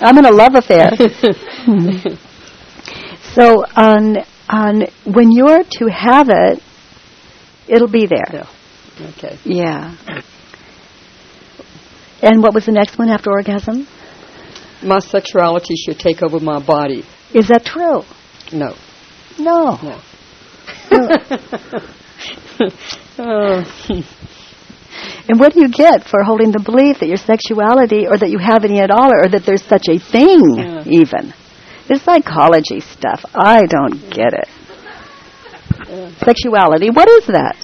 I'm in a love affair. So on on when you're to have it, it'll be there. Yeah. Okay. Yeah. And what was the next one after orgasm? My sexuality should take over my body. Is that true? No. No. No. oh. And what do you get for holding the belief that your sexuality, or that you have any at all, or that there's such a thing, Yeah. even? This psychology stuff, I don't get it. Sexuality, what is that?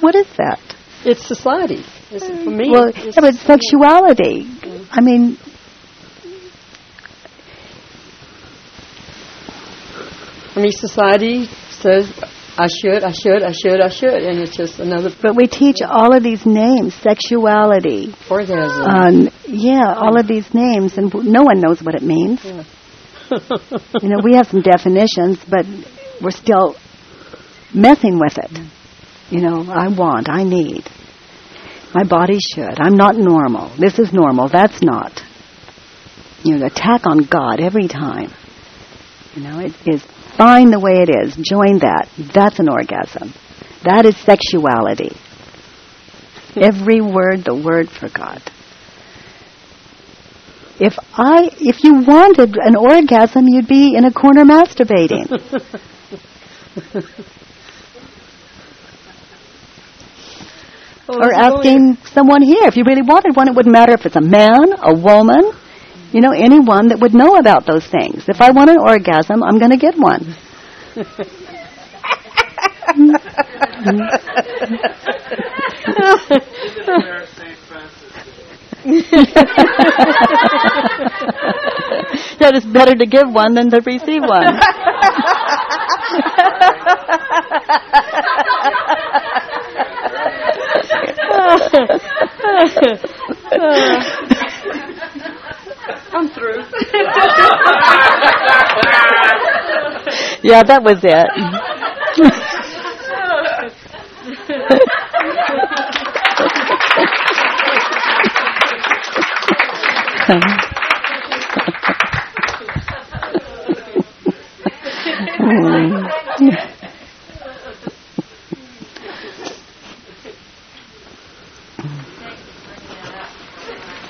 What is that? It's society. It's, for me, well, it's, yeah, but sexuality. I mean, I mean, society says I should, I should, I should, I should, and it's just another but we teach all of these names, sexuality. orgasm. Um, yeah, all of these names, and no one knows what it means. Yeah. You know, we have some definitions, but we're still messing with it. You know, I want, I need. My body should. I'm not normal. This is normal. That's not. You know, attack on God every time. You know, it is fine the way it is. Join that. That's an orgasm. That is sexuality. Every word, the word for God. If I, if you wanted an orgasm, you'd be in a corner masturbating. or asking someone here. If you really wanted one, it wouldn't matter if it's a man, a woman, you know, anyone that would know about those things. If I want an orgasm, I'm going to get one. that is better to give one than to receive one. I'm through. yeah, that was it.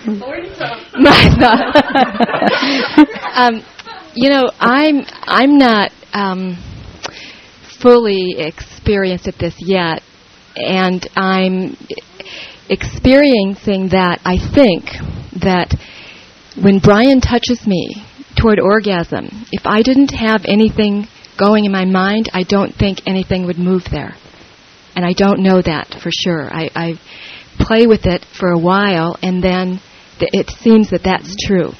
um, you know, I'm I'm not um, fully experienced at this yet, and I'm experiencing that. I think that when Brian touches me toward orgasm, if I didn't have anything going in my mind, I don't think anything would move there, and I don't know that for sure. I, I play with it for a while, and then th- it seems that that's true.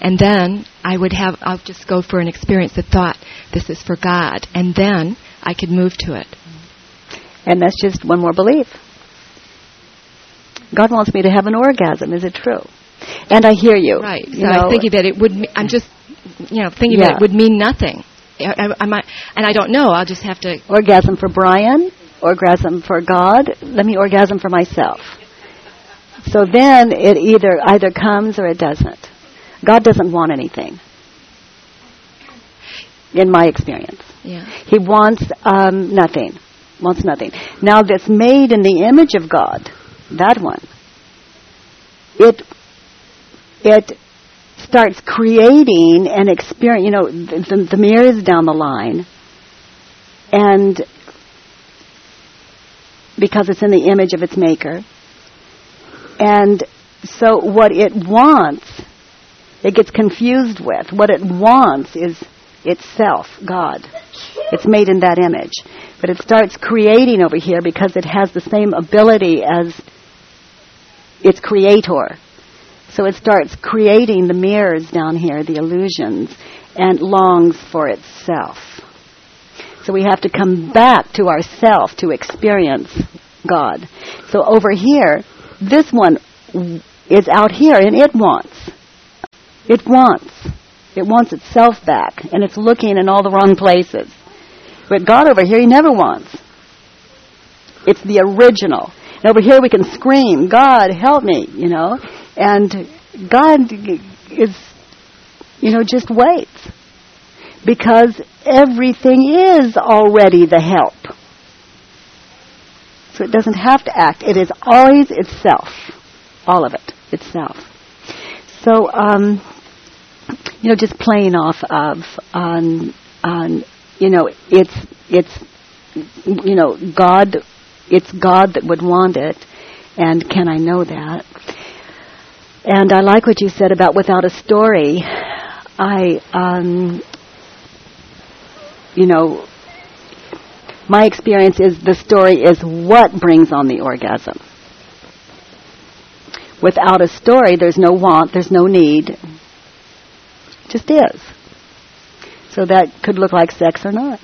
And then I would have, I'll just go for an experience that thought, this is for God. And then I could move to it. And that's just one more belief. God wants me to have an orgasm. Is it true? And I hear you. Right. So You know, I'm thinking that it would, me- I'm just, you know, thinking Yeah. that it would mean nothing. I, I, I might, and I don't know. I'll just have to, orgasm for Brian, orgasm for God. Let me orgasm for myself. So then it either either comes or it doesn't. God doesn't want anything. In my experience. yeah. He wants um, nothing. Wants nothing. Now that's made in the image of God, that one, it it starts creating an experience. You know, the, the, the mirrors down the line, and because it's in the image of its maker, and so what it wants, it gets confused with. What it wants is itself, God. It's made in that image. But it starts creating over here because it has the same ability as its creator. So it starts creating the mirrors down here, the illusions, and longs for itself. So we have to come back to ourself to experience God. So over here, this one is out here and it wants. It wants. It wants itself back and it's looking in all the wrong places. But God over here, He never wants. It's the original. And over here we can scream, God, help me, you know. And God is, you know, just waits. because everything is already the help. So it doesn't have to act. It is always itself. All of it. Itself. So, um, you know, just playing off of, um, um, you know, it's, it's, you know, God, it's God that would want it, and can I know that? And I like what you said about without a story. I, um, you know, my experience is the story is what brings on the orgasm. Without a story, there's no want, there's no need. Just is. So that could look like sex or not.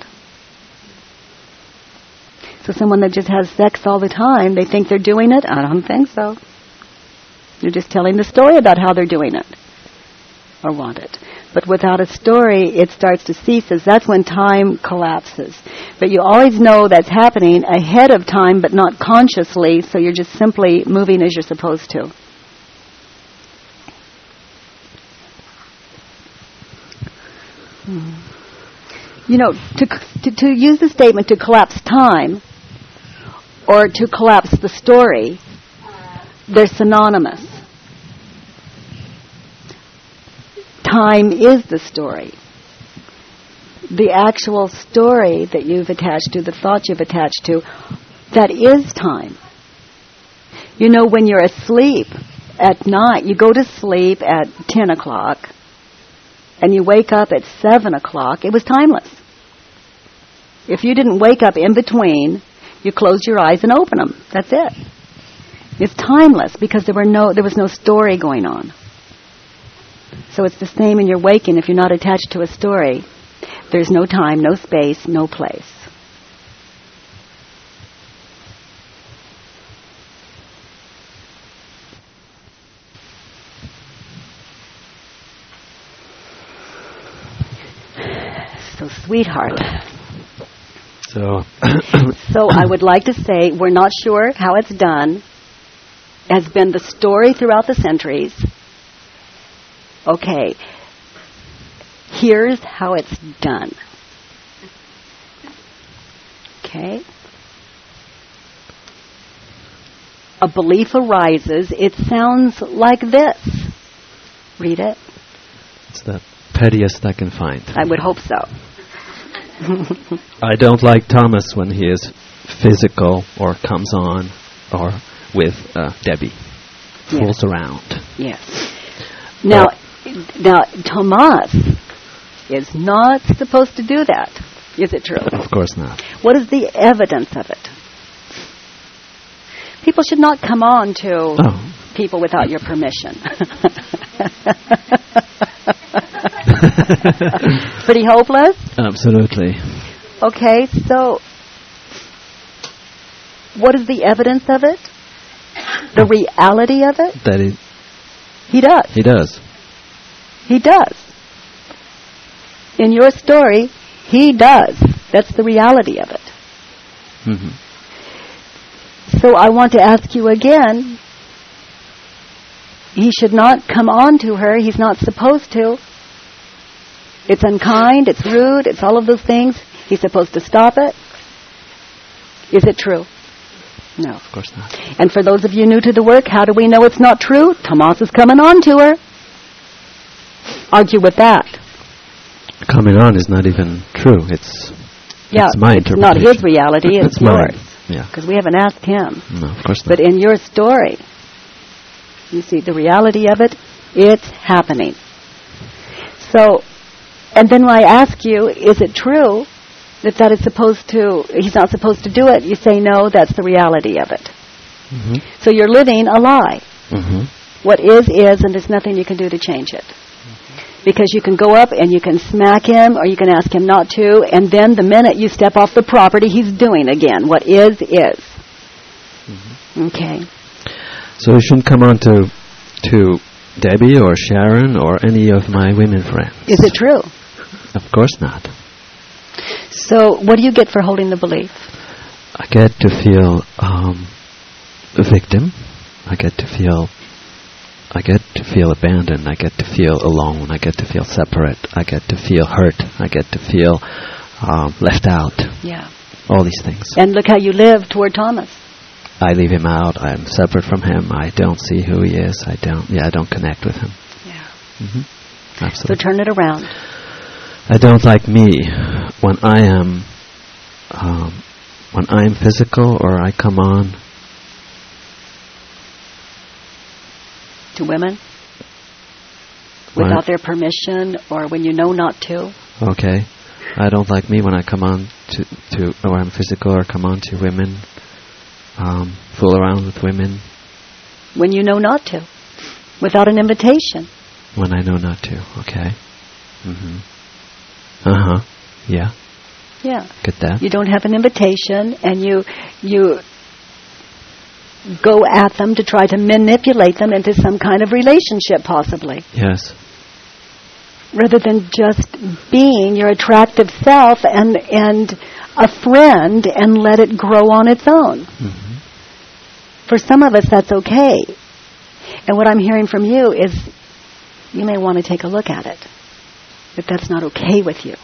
So someone that just has sex all the time, they think they're doing it? I don't think so. You're just telling the story about how they're doing it or want it. But without a story, it starts to cease. as That's when time collapses. But you always know that's happening ahead of time, but not consciously, so you're just simply moving as you're supposed to. Hmm. You know, to, to, to use the statement to collapse time or to collapse the story, they're synonymous. Time is the story. The actual story that you've attached to, the thought you've attached to, that is time. You know, when you're asleep at night, you go to sleep at 10 o'clock, and you wake up at 7 o'clock, it was timeless. If you didn't wake up in between, you close your eyes and open them. That's it. It's timeless because there were no there was no story going on. So it's the same in your waking if you're not attached to a story. There's no time, no space, no place. So, sweetheart. So, so I would like to say we're not sure how it's done. Has been the story throughout the centuries. Okay, here's how it's done. Okay? A belief arises. It sounds like this. Read it. It's the pettiest I can find. I would hope so. I don't like Thomas when he is physical or comes on or with uh, Debbie. Fools around. Yes. Now, now Thomas is not supposed to do that. Is it true? Of course not. What is the evidence of it? People should not come on to oh. people without your permission. Pretty hopeless? Absolutely. Okay, so what is the evidence of it? The reality of it? That he He does. he does. He does. In your story, he does. That's the reality of it. hmm So I want to ask you again. He should not come on to her. He's not supposed to. It's unkind, it's rude, it's all of those things. He's supposed to stop it. Is it true? No. Of course not. And for those of you new to the work, how do we know it's not true? Tomas is coming on to her. Argue with that. Coming on is not even true. It's Yeah, it's my it's not his reality, it's, It's mine. yours. Yeah. Because we haven't asked him. No, of course not. But in your story, you see the reality of it, it's happening. So, and then when I ask you, is it true that that is supposed to, he's not supposed to do it, you say, no, that's the reality of it. hmm So you're living a lie. hmm What is, is, and there's nothing you can do to change it. Because you can go up and you can smack him or you can ask him not to, and then the minute you step off the property, he's doing again. What is, is. Okay. So you shouldn't come on to to Debbie or Sharon or any of my women friends. Is it true? Of course not. So what do you get for holding the belief? I get to feel um, a victim. I get to feel I get to feel abandoned. I get to feel alone. I get to feel separate. I get to feel hurt. I get to feel um, left out. Yeah. All these things. And look how you live toward Thomas. I leave him out. I'm separate from him. I don't see who he is. I don't. Yeah, I don't connect with him. Yeah. Mm-hmm. So turn it around. I don't like me when I am um, when I am physical or I come on. To women Right. without their permission or when you know not to. Okay, I don't like me when I come on to to or I'm physical or come on to women. Um, fool around with women When you know not to. Without an invitation. when I know not to. Okay. Mm-hmm. Uh huh. Yeah. Yeah. Get that. You don't have an invitation and you you go at them to try to manipulate them into some kind of relationship possibly Yes. rather than just being your attractive self and and a friend and let it grow on its own. hmm For some of us that's okay. And what I'm hearing from you is you may want to take a look at it. That that's not okay with you.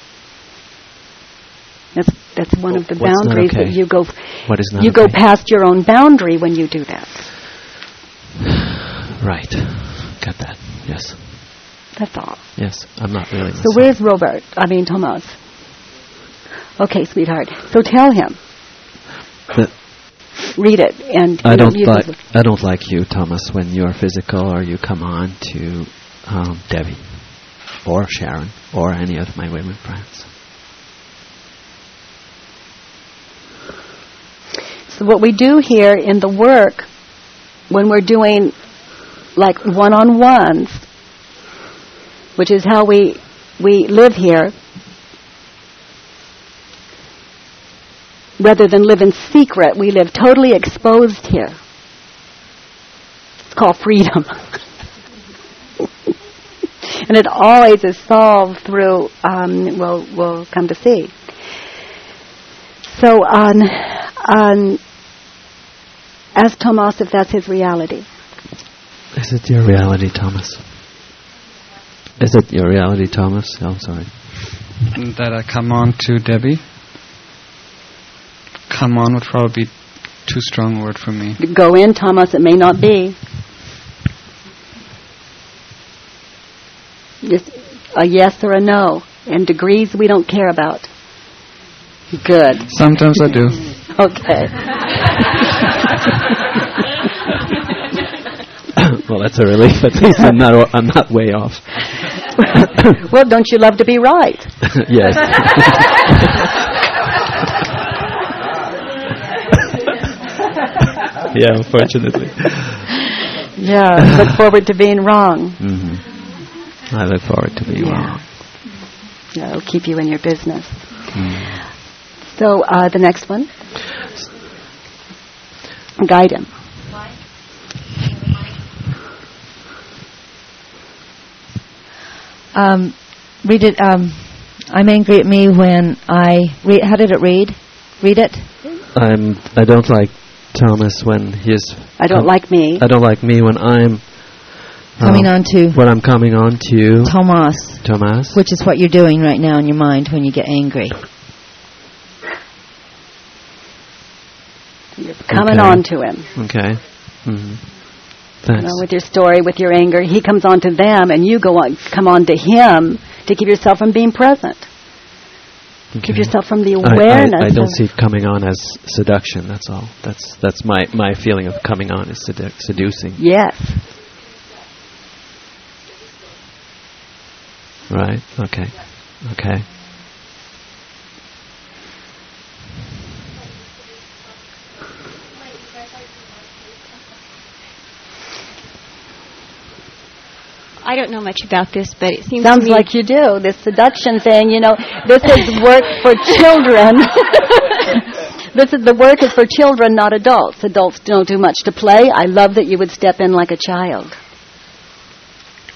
That's that's one of the boundaries that you go What is not you go past your own boundary when you do that. Right. Got that. Yes. That's all. Yes. I'm not really. So where's Robert? I mean Thomas. Okay, sweetheart. So tell him. The- Read it and I don't like I don't like you, Thomas, when you're physical or you come on to um, Debbie or Sharon or any of my women friends. What we do here in the work, when we're doing like one-on-ones, which is how we we live here, rather than live in secret, we live totally exposed here. It's called freedom. and it always is solved through, um, we'll, we'll come to see. So on, on, ask Tomas if that's his reality. Is it your reality, Thomas? Is it your reality, Thomas? Oh, I'm sorry. that I come on to Debbie. Come on would probably be too strong a word for me. Go in, Thomas, it may not be. Just a yes or a no. And degrees we don't care about. Good. Sometimes I do. Okay. well, that's a relief. At least I'm not. I'm not way off. well, don't you love to be right? yes. yeah, unfortunately. Yeah, look forward to being wrong. hmm I look forward to being Yeah. wrong. Yeah, it'll keep you in your business. Mm. So, uh, the next one. Guide him. Um, read it. Um, I'm angry at me when I read. How did it read? Read it. I'm. I don't like Thomas when he's. I don't like me. I don't like me when I'm. Coming uh, on to When I'm coming on to Thomas. Thomas. which is what you're doing right now in your mind when you get angry. You're coming Okay. on to him. Okay. hmm You know, with your story, with your anger, he comes on to them, and you go on, come on to him to keep yourself from being present. Keep yourself from the I- I, awareness. I, don't see coming on as seduction. That's all. That's that's my my feeling of coming on is sedu- seducing. Yes. Right. Okay. Okay. I don't know much about this, but it seems Sounds like you do. This seduction thing, you know, this is work for children. this is the work is for children, not adults. Adults don't do much to play. I love that you would step in like a child.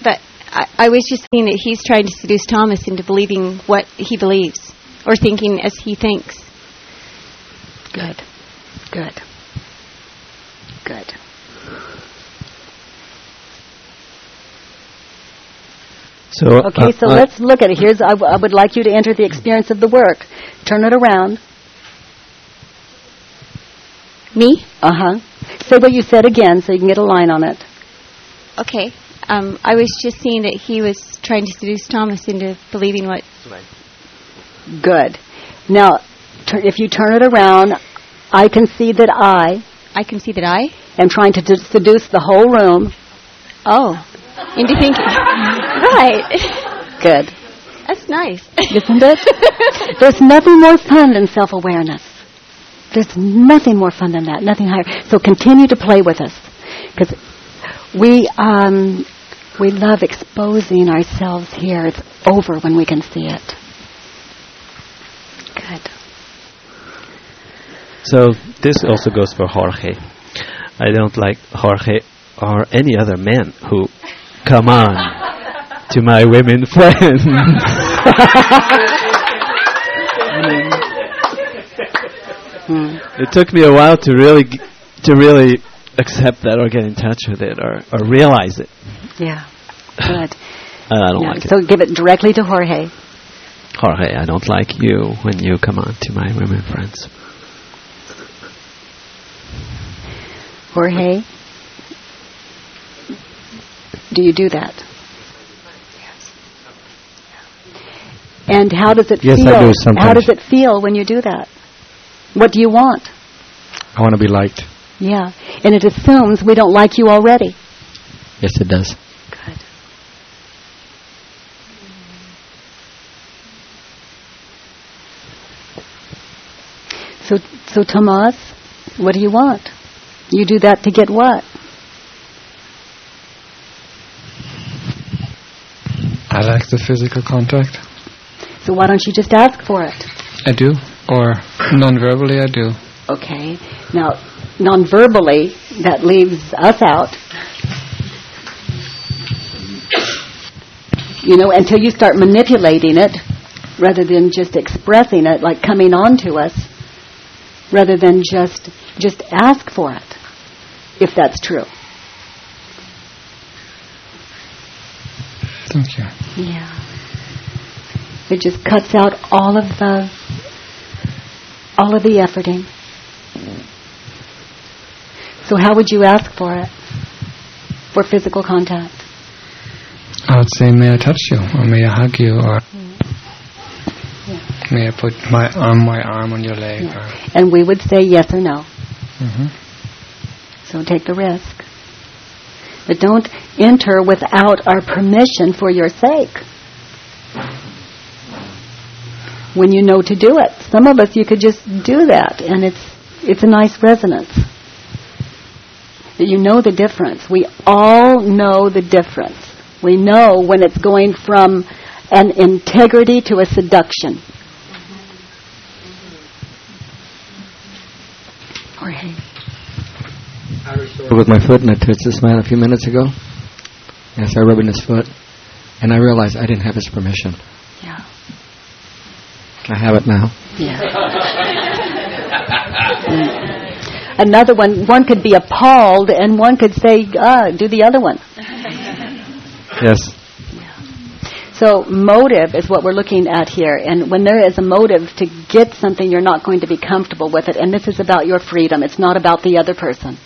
But I, I was just seeing that he's trying to seduce Thomas into believing what he believes or thinking as he thinks. Good. Good. Good. So Okay, uh, so I- let's look at it. Here's I, w- I would like you to enter the experience of the work. Turn it around. Me? Uh huh. Say what you said again, so you can get a line on it. Okay. Um, I was just seeing that he was trying to seduce Thomas into believing what. Good. Now, tur if you turn it around, I can see that I. I can see that I. Am trying to d- seduce the whole room. Oh, into thinking. right. Good. That's nice. Isn't it? There's nothing more fun than self-awareness. There's nothing more fun than that. Nothing higher. So continue to play with us, because we um, we love exposing ourselves here. It's over when we can see it. Good. So this also goes for Jorge. I don't like Jorge or any other man who come on to my women friends. Hmm. It took me a while to really g- to really accept that or get in touch with it or, or realize it. Yeah. Good. I don't Yeah, like it. So give it directly to Jorge. Jorge, I don't like you when you come on to my women friends. Jorge, do you do that? And how does it Yes, I feel? do How does it feel when you do that? What do you want? I want to be liked. Yeah. And it assumes we don't like you already. Yes, it does. Good. So, so Tomas, what do you want? You do that to get what? I like the physical contact. So why don't you just ask for it? I do. Or non-verbally, I do. Okay. Now, non-verbally, that leaves us out. You know, until you start manipulating it, rather than just expressing it, like coming on to us, rather than just just ask for it, if that's true. Thank you. Yeah. It just cuts out all of the all of the efforting. So how would you ask for it? For physical contact? I would say, may I touch you, or may I hug you, or may I put my arm, my arm on your leg, or And we would say yes or no. Mhm. So take the risk. But don't enter without our permission for your sake. When you know to do it. Some of us you could just do that and it's it's a nice resonance. That you know the difference. We all know the difference. We know when it's going from an integrity to a seduction. Jorge. with my foot and I touched this man a few minutes ago. And I started rubbing his foot. And I realized I didn't have his permission. Yeah. I have it now. Yeah. Another one, one could be appalled and one could say, ah, do the other one. Yes. So motive is what we're looking at here. And when there is a motive to get something, you're not going to be comfortable with it. And this is about your freedom. It's not about the other person.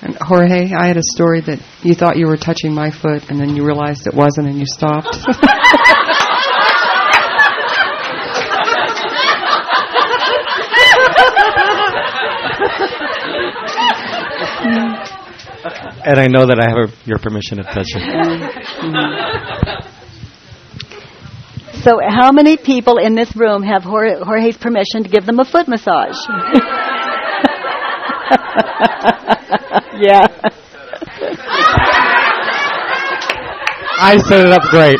And Jorge, I had a story that you thought you were touching my foot, and then you realized it wasn't, and you stopped. And I know that I have your permission to touch it. So how many people in this room have Jorge- Jorge's permission to give them a foot massage? yeah. I set it up great.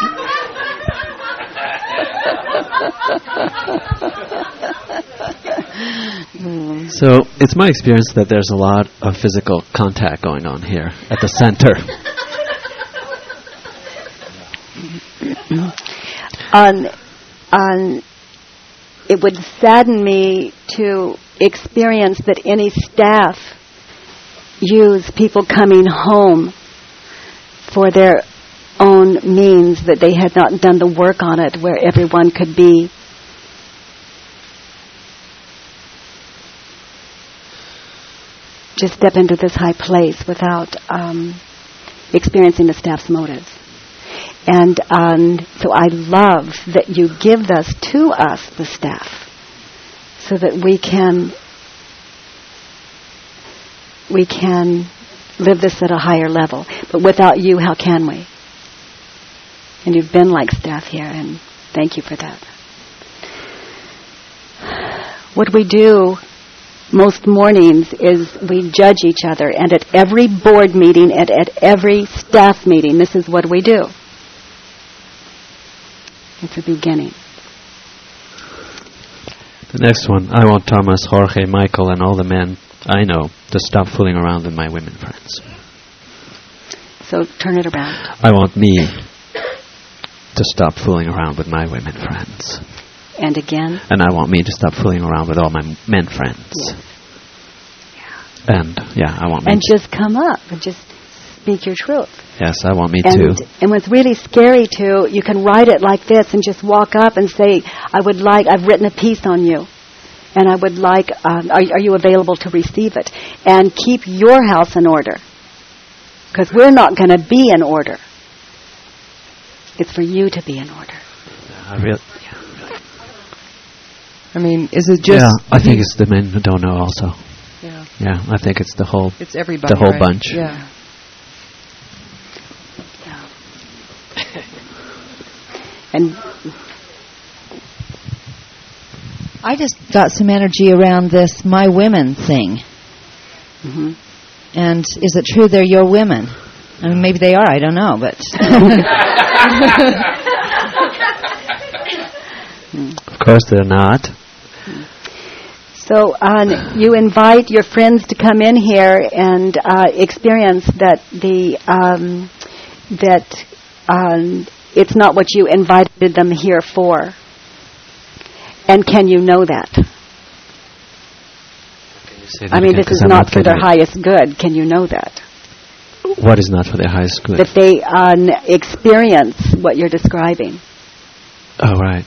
So it's my experience that there's a lot of physical contact going on here at the center. on on it would sadden me to experience that any staff use people coming home for their own means, that they had not done the work on it where everyone could be just step into this high place without um, experiencing the staff's motives. And um, so I love that you give this to us, the staff, so that we can we can live this at a higher level. But without you, how can we? And you've been like staff here, and thank you for that. What we do most mornings is we judge each other, and at every board meeting and at every staff meeting, this is what we do. It's a beginning. The next one, I want Thomas, Jorge, Michael, and all the men I know to stop fooling around with my women friends. So turn it around. I want me to stop fooling around with my women friends. And again. And I want me to stop fooling around with all my men friends. Yes. And yeah, I want me And just come up and just speak your truth. Yes, I want me and, to. And what's really scary too, you can write it like this and just walk up and say, I would like, I've written a piece on you. And I would like, um, are, are you available to receive it? And keep your house in order. Because we're not going to be in order. It's for you to be in order. I really, I mean, is it just? yeah, I think it's the men who don't know also. Yeah. Yeah, I think it's the whole. It's everybody. The whole right? bunch. Yeah. And I just got some energy around this my women thing. Mm-hmm. And is it true they're your women? I mean, maybe they are. I don't know, but Of course, they're not. So uh, you invite your friends to come in here and uh, experience that the um, that um, it's not what you invited them here for. And can you know that? That I mean, this is I'm not for their it. highest good. Can you know that? What is not for their highest good? That they um, experience what you're describing, Oh, right.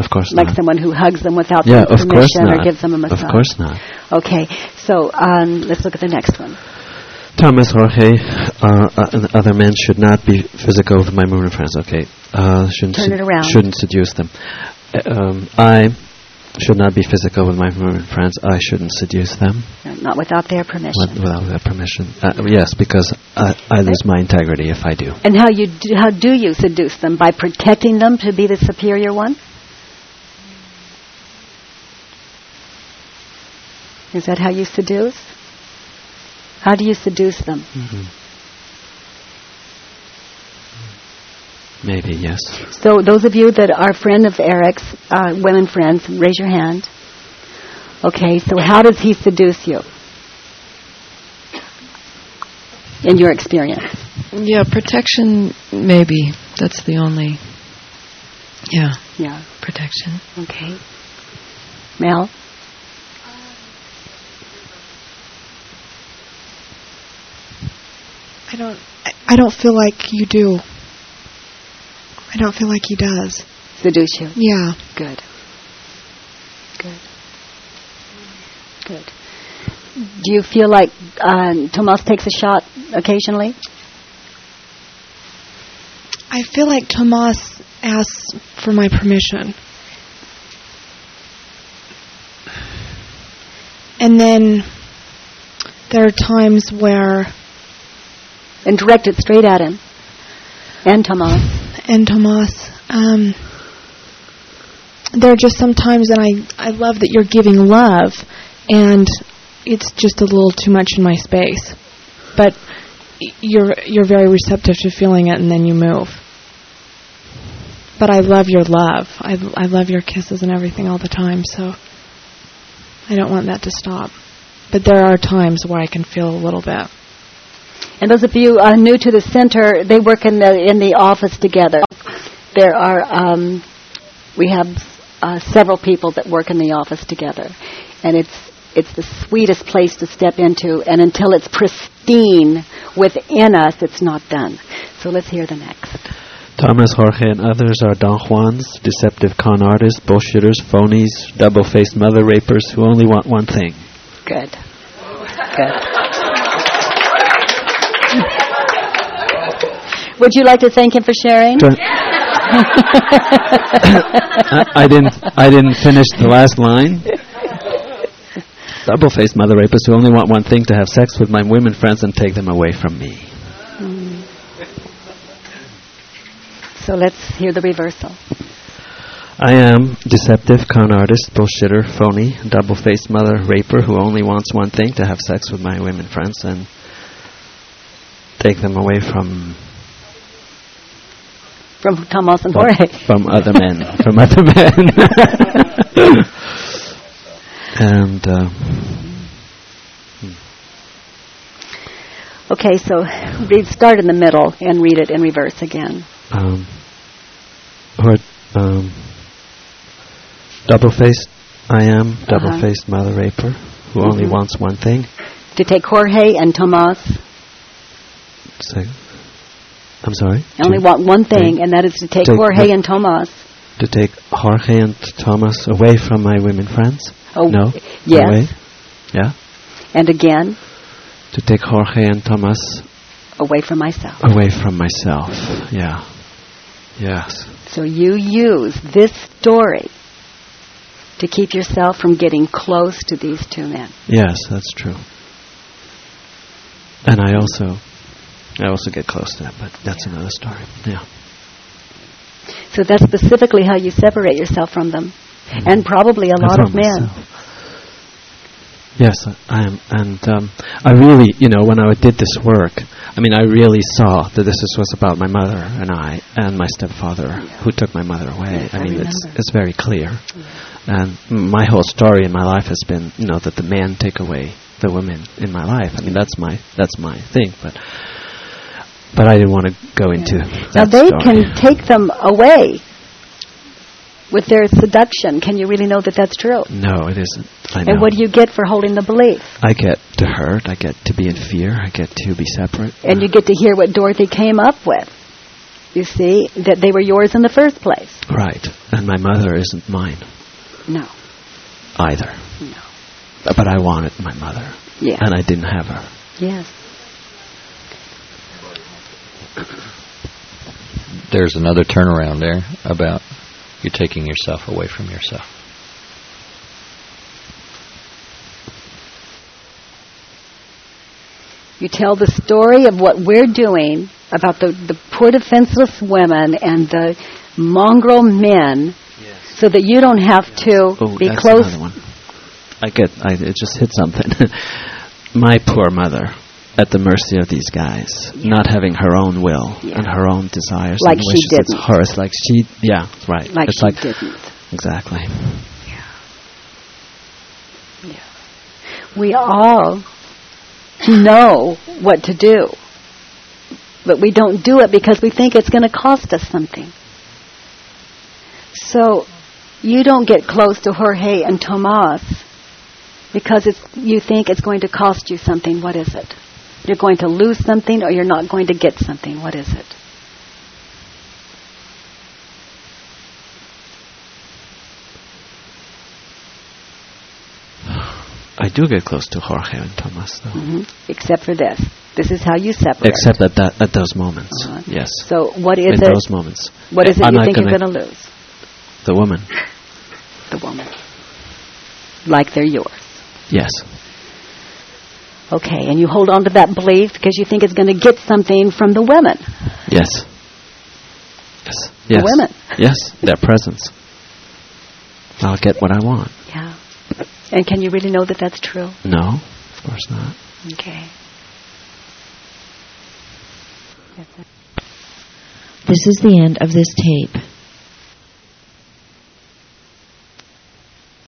Of course like not. someone who hugs them without Yeah, their permission or gives them a massage. Of course not. Okay, so um, let's look at the next one. Thomas, Jorge, uh, uh, other men should not be physical with my women friends. Okay, uh, shouldn't Turn it around. shouldn't seduce them. Uh, um, I should not be physical with my women friends. I shouldn't seduce them Not without their permission. with, without their permission. Uh, yes, because I, I lose my integrity if I do. And how you do, how do you seduce them by protecting them to be the superior one? Is that how you seduce? How do you seduce them? hmm Maybe yes. So those of you that are friend of Eric's, uh, women friends, raise your hand. Okay, so how does he seduce you? In your experience. Yeah, protection, maybe. That's the only. Yeah. Yeah. Protection. Okay. Mel? I don't. I, I don't feel like you do. I don't feel like he does. Seduce you? Yeah. Good. Good. Good. Do you feel like uh, Tomas takes a shot occasionally? I feel like Tomas asks for my permission. And then there are times where. And direct it straight at him. And Tomas. And Tomas. Um, there are just some times that I, I love that you're giving love, and it's just a little too much in my space. But you're you're very receptive to feeling it, and then you move. But I love your love. I, I love your kisses and everything all the time, so I don't want that to stop. But there are times where I can feel a little bit. And those of you uh, new to the center, they work in the in the office together. There are um, we have uh, several people that work in the office together, and it's it's the sweetest place to step into. And until it's pristine, within us, it's not done. So let's hear the next. Thomas, Jorge, and others are Don Juans, deceptive con artists, bullshitters, phonies, double-faced mother rapers who only want one thing. Good. Good. Would you like to thank him for sharing? Don't- I, I didn't. I didn't finish the last line. Double-faced mother rapists who only want one thing: to have sex with my women friends and take them away from me. Mm. So let's hear the reversal. I am deceptive con artist, bullshitter, phony, double-faced mother raper who only wants one thing: to have sex with my women friends and take them away from From Tomas and from, Jorge. from other men, from other men. and uh, Okay, so read start in the middle and read it in reverse again. um, or um, double-faced. I am double-faced mother raper who only Mhm. wants one thing. To take Jorge and Tomas, Say, I'm sorry. I only want one thing, and that is to take Take Jorge and Tomas. to take Jorge and Thomas away from my women friends. Oh, no. yes. Away. Yeah. And again, To take Jorge and Thomas away from myself. away from myself. Yeah. Yes. So you use this story to keep yourself from getting close to these two men. Yes, that's true. And I also, I also get close to that, but that's another story. Yeah. So that's specifically how you separate yourself from them. And probably a Mm-hmm. Lot of men. myself. Yes, I am, and um, I really, you know, when I did this work, I mean, I really saw that this was about my mother and I, and my stepfather, who took my mother away. Yes, I I mean, it's remember. it's very clear, and my whole story in my life has been, you know, that the men take away the women in my life. I mean, that's my that's my thing, but but I didn't want to go into Now they story. can take them away with their seduction. Can you really know that that's true? No, it isn't. And what do you get for holding the belief? I get to hurt. I get to be in fear. I get to be separate. And you get to hear what Dorothy came up with. You see, that they were yours in the first place. Right. And my mother isn't mine No. either. No. But, but I wanted my mother. Yeah. And I didn't have her. Yes. There's another turnaround there about you taking yourself away from yourself. You tell the story of what we're doing about the, the poor defenseless women and the mongrel men so that you don't have to Oh, be that's close. another one. I get. I it just hit something. my poor mother, at the mercy of these guys, not having her own will and her own desires Like and she wishes. It's hers. Like she. Yeah. Right. Like it's she like didn't. exactly. Yeah. Yeah. We all know what to do, but we don't do it because we think it's going to cost us something. So you don't get close to Jorge and Tomas because it's, you think it's going to cost you something. What is it? You're going to lose something or you're not going to get something. What is it? I do get close to Jorge and Thomas, though. hmm Except for this. This is how you separate. Except at that at those moments. Yes. So what is in it? those moments. What is it I'm you think you're going to lose? The woman. The woman. Like they're yours. Yes. Okay, and you hold on to that belief because you think it's going to get something from the women. Yes. Yes. The Yes. women. Yes. Their presence. I'll get what I want. Yeah. And can you really know that that's true? No, of course not. Okay. This is the end of this tape.